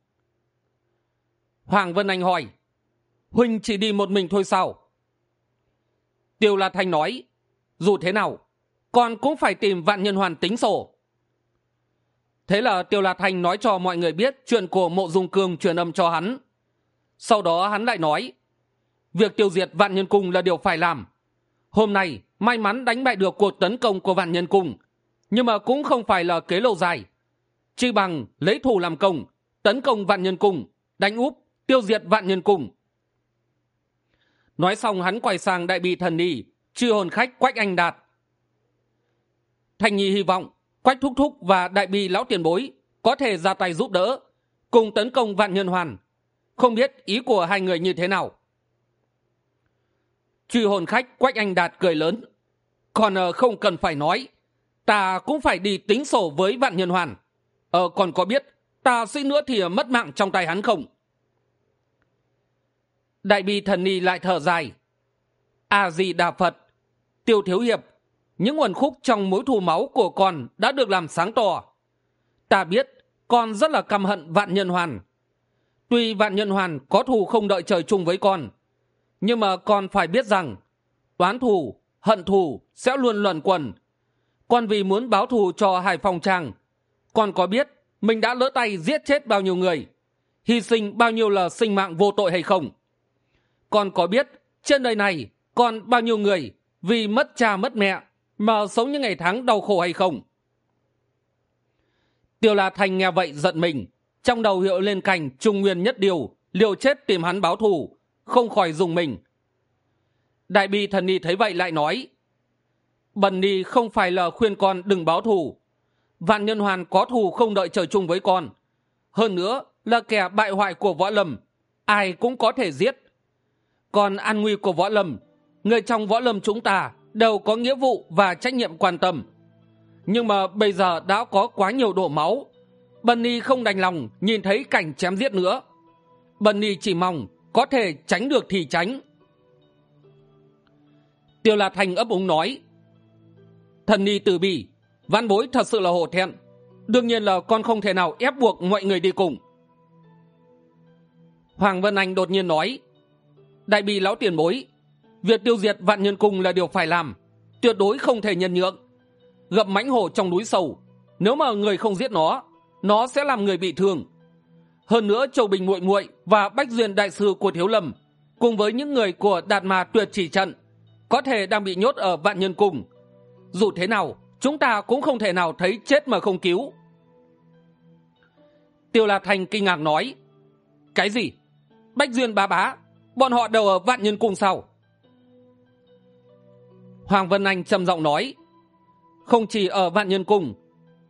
hoàng vân anh hỏi. Huynh chỉ đi một mình thôi sao? Tiêu la thanh nói. Dù thế nào, con cũng phải tìm vạn nhân hoàn tính sổ thế là tiêu lạt thành nói cho mọi người biết chuyện của mộ dung cương truyền âm cho hắn. Sau đó hắn lại nói, việc tiêu diệt vạn nhân cung là điều phải làm. Hôm nay, may mắn đánh bại được cuộc tấn công của vạn nhân cung, nhưng mà cũng không phải là kế lâu dài. Chi bằng lấy thù làm công, tấn công vạn nhân cung, đánh úp, tiêu diệt vạn nhân cung. Nói xong hắn quay sang đại bị thần ni, chư hồn khách quách anh đạt. Thanh nhi hy vọng quách thúc thúc và đại bi lão tiền bối có thể ra tay giúp đỡ, cùng tấn công vạn nhân hoàn. Không biết ý của hai người như thế nào. Truy hồn khách quách anh đạt cười lớn. Còn ờ, không cần phải nói, ta cũng phải đi tính sổ với vạn nhân hoàn. Ờ còn có biết ta suy nữa thì mất mạng trong tay hắn không? Đại bi thần ni lại thở dài. A di đà phật, tiêu thiếu hiệp những nguồn khúc trong mối thù máu của con đã được làm sáng tỏ. Ta biết con rất là căm hận vạn nhân hoàn. Tuy vạn nhân hoàn có thù không đợi trời chung với con, nhưng mà con phải biết rằng oán thù, hận thù sẽ luôn luẩn quẩn. Con vì muốn báo thù cho hải phòng trang con có biết mình đã lỡ tay giết chết bao nhiêu người, hy sinh bao nhiêu là sinh mạng vô tội hay không. Con có biết trên đời này còn bao nhiêu người vì mất cha mất mẹ mà sống những ngày tháng đau khổ hay không? Tiêu la thành nghe vậy giận mình, trong đầu hiệu lên cảnh trung nguyên nhất điều, liều chết tìm hắn báo thù, không khỏi dùng mình. Đại bi thần ni thấy vậy lại nói, bần ni không phải là khuyên con đừng báo thù. Vạn nhân hoàn có thù không đợi trời chung với con. Hơn nữa là kẻ bại hoại của võ lâm, ai cũng có thể giết. Còn an nguy của võ lâm, người trong võ lâm chúng ta đều có nghĩa vụ và trách nhiệm quan tâm. Nhưng mà bây giờ đã có quá nhiều đổ máu. Bần ni không đành lòng nhìn thấy cảnh chém giết nữa. Bần ni chỉ mong có thể tránh được thì tránh. Tiêu la thành ấp úng nói thần ni từ bi, văn bối thật sự là hổ thẹn. Đương nhiên là con không thể nào ép buộc mọi người đi cùng. Hoàng vân anh đột nhiên nói đại bi lão tiền bối việc tiêu diệt vạn nhân cung là điều phải làm, tuyệt đối không thể nhân nhượng. Gặp mãnh hổ trong núi sầu nếu mà người không giết nó nó sẽ làm người bị thương. Hơn nữa, châu bình muội muội và bách duyên đại sư của thiếu lâm cùng với những người của đạt mà tuyệt chỉ trận có thể đang bị nhốt ở vạn nhân cung. Dù thế nào, chúng ta cũng không thể nào thấy chết mà không cứu. Tiêu la thành kinh ngạc nói, cái gì? Bách duyên bá bá, bọn họ đều ở vạn nhân cung sau hoàng vân anh trầm giọng nói, không chỉ ở vạn nhân cung,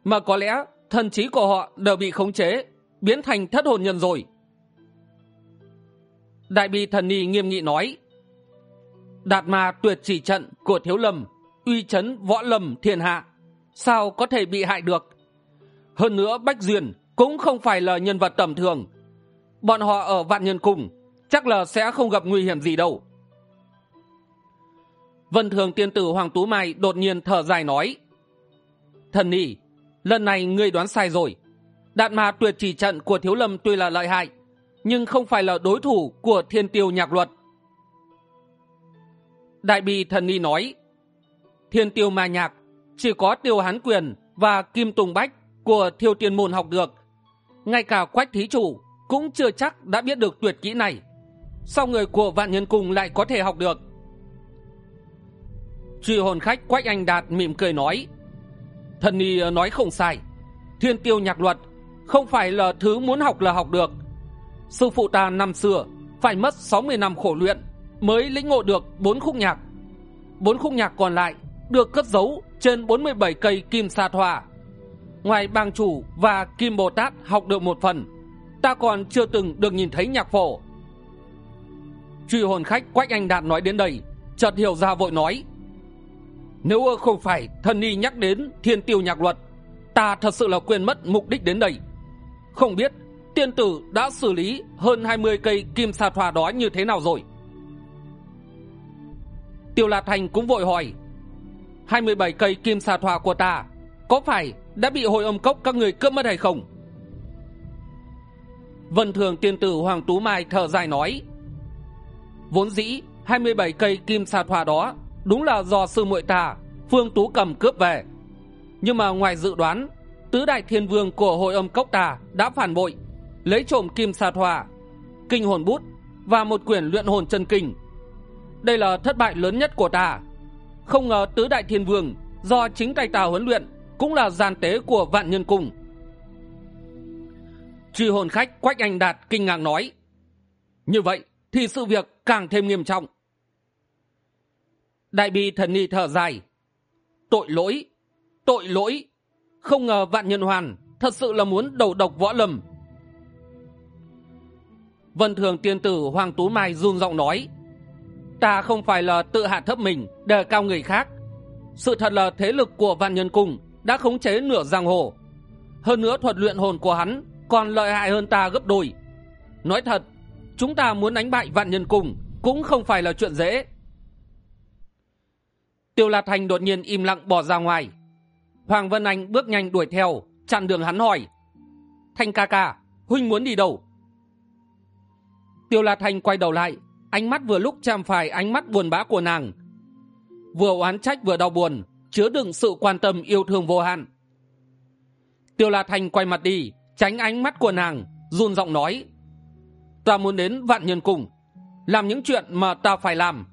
mà có lẽ thần trí của họ đều bị khống chế, biến thành thất hồn nhân rồi. Đại bi thần ni nghiêm nghị nói, đạt ma tuyệt chỉ trận của thiếu lâm, uy chấn võ lâm thiên hạ, sao có thể bị hại được? Hơn nữa bách duyên cũng không phải là nhân vật tầm thường. Bọn họ ở vạn nhân cung chắc là sẽ không gặp nguy hiểm gì đâu vân thường tiên tử hoàng tú mai đột nhiên thở dài nói, thần nỉ lần này ngươi đoán sai rồi. Đạn ma tuyệt chỉ trận của thiếu lâm tuy là lợi hại, nhưng không phải là đối thủ của thiên tiêu nhạc luật. Đại bi thần ni nói, thiên tiêu ma nhạc, chỉ có tiêu hán quyền và kim tùng bách của thiêu tiên môn học được. Ngay cả quách thí chủ cũng chưa chắc đã biết được tuyệt kỹ này. Sau người của vạn nhân cung lại có thể học được? Truy hồn khách quách anh đạt mỉm cười nói, thần ni ờ, nói không sai. Thiên tiêu nhạc luật không phải là thứ muốn học là học được. Sư phụ ta năm xưa phải mất sáu mươi năm khổ luyện mới lĩnh ngộ được bốn khúc nhạc. Bốn khúc nhạc còn lại được cất giấu trên bốn mươi bảy cây kim sa thoa. Ngoài bang chủ và kim bồ tát học được một phần, ta còn chưa từng được nhìn thấy nhạc phổ. Truy hồn khách quách anh đạt nói đến đây, chợt hiểu ra vội nói nếu không phải thần ni nhắc đến thiên tiêu nhạc luật, ta thật sự là quên mất mục đích đến đây. Không biết tiên tử đã xử lý hơn hai mươi cây kim sa thoa đó như thế nào rồi? Tiêu la thành cũng vội hỏi, hai mươi bảy cây kim sa thoa của ta có phải đã bị hội âm cốc các người cướp mất hay không? Vân thường tiên tử hoàng tú mai thở dài nói, vốn dĩ hai mươi bảy cây kim sa thoa đó đúng là do sư muội ta, phương tú cầm cướp về. Nhưng mà ngoài dự đoán, tứ đại thiên vương của hội âm cốc ta đã phản bội, lấy trộm kim sa thoa, kinh hồn bút và một quyển luyện hồn chân kinh. Đây là thất bại lớn nhất của ta. Không ngờ tứ đại thiên vương do chính tay ta huấn luyện cũng là gian tế của vạn nhân cung. Truy hồn khách quách anh đạt kinh ngạc nói, như vậy thì sự việc càng thêm nghiêm trọng đại bi thần ni thở dài. Tội lỗi tội lỗi. Không ngờ vạn nhân hoàn thật sự là muốn đầu độc võ lâm. Vân thường tiên tử hoàng tú mai run giọng nói, ta không phải là tự hạ thấp mình, đề cao người khác. Sự thật là thế lực của vạn nhân cung đã khống chế nửa giang hồ. Hơn nữa thuật luyện hồn của hắn còn lợi hại hơn ta gấp đôi. Nói thật, chúng ta muốn đánh bại vạn nhân cung cũng không phải là chuyện dễ tiêu la thành đột nhiên im lặng bỏ ra ngoài. Hoàng vân anh bước nhanh đuổi theo, chặn đường hắn hỏi. Thanh ca ca, huynh muốn đi đâu? Tiêu la thành quay đầu lại, ánh mắt vừa lúc chạm phải ánh mắt buồn bã của nàng. Vừa oán trách vừa đau buồn, chứa đựng sự quan tâm yêu thương vô hạn. Tiêu la thành quay mặt đi, tránh ánh mắt của nàng, run giọng nói. Ta muốn đến vạn nhân cùng làm những chuyện mà ta phải làm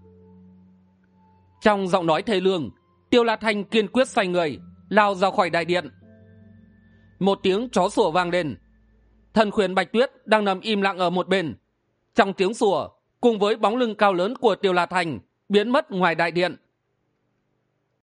trong giọng nói thê lương, tiêu la thanh kiên quyết xoay người, lao ra khỏi đại điện. Một tiếng chó sủa vang lên. Thần khuyển bạch tuyết đang nằm im lặng ở một bên. Trong tiếng sủa, cùng với bóng lưng cao lớn của tiêu la thành biến mất ngoài đại điện.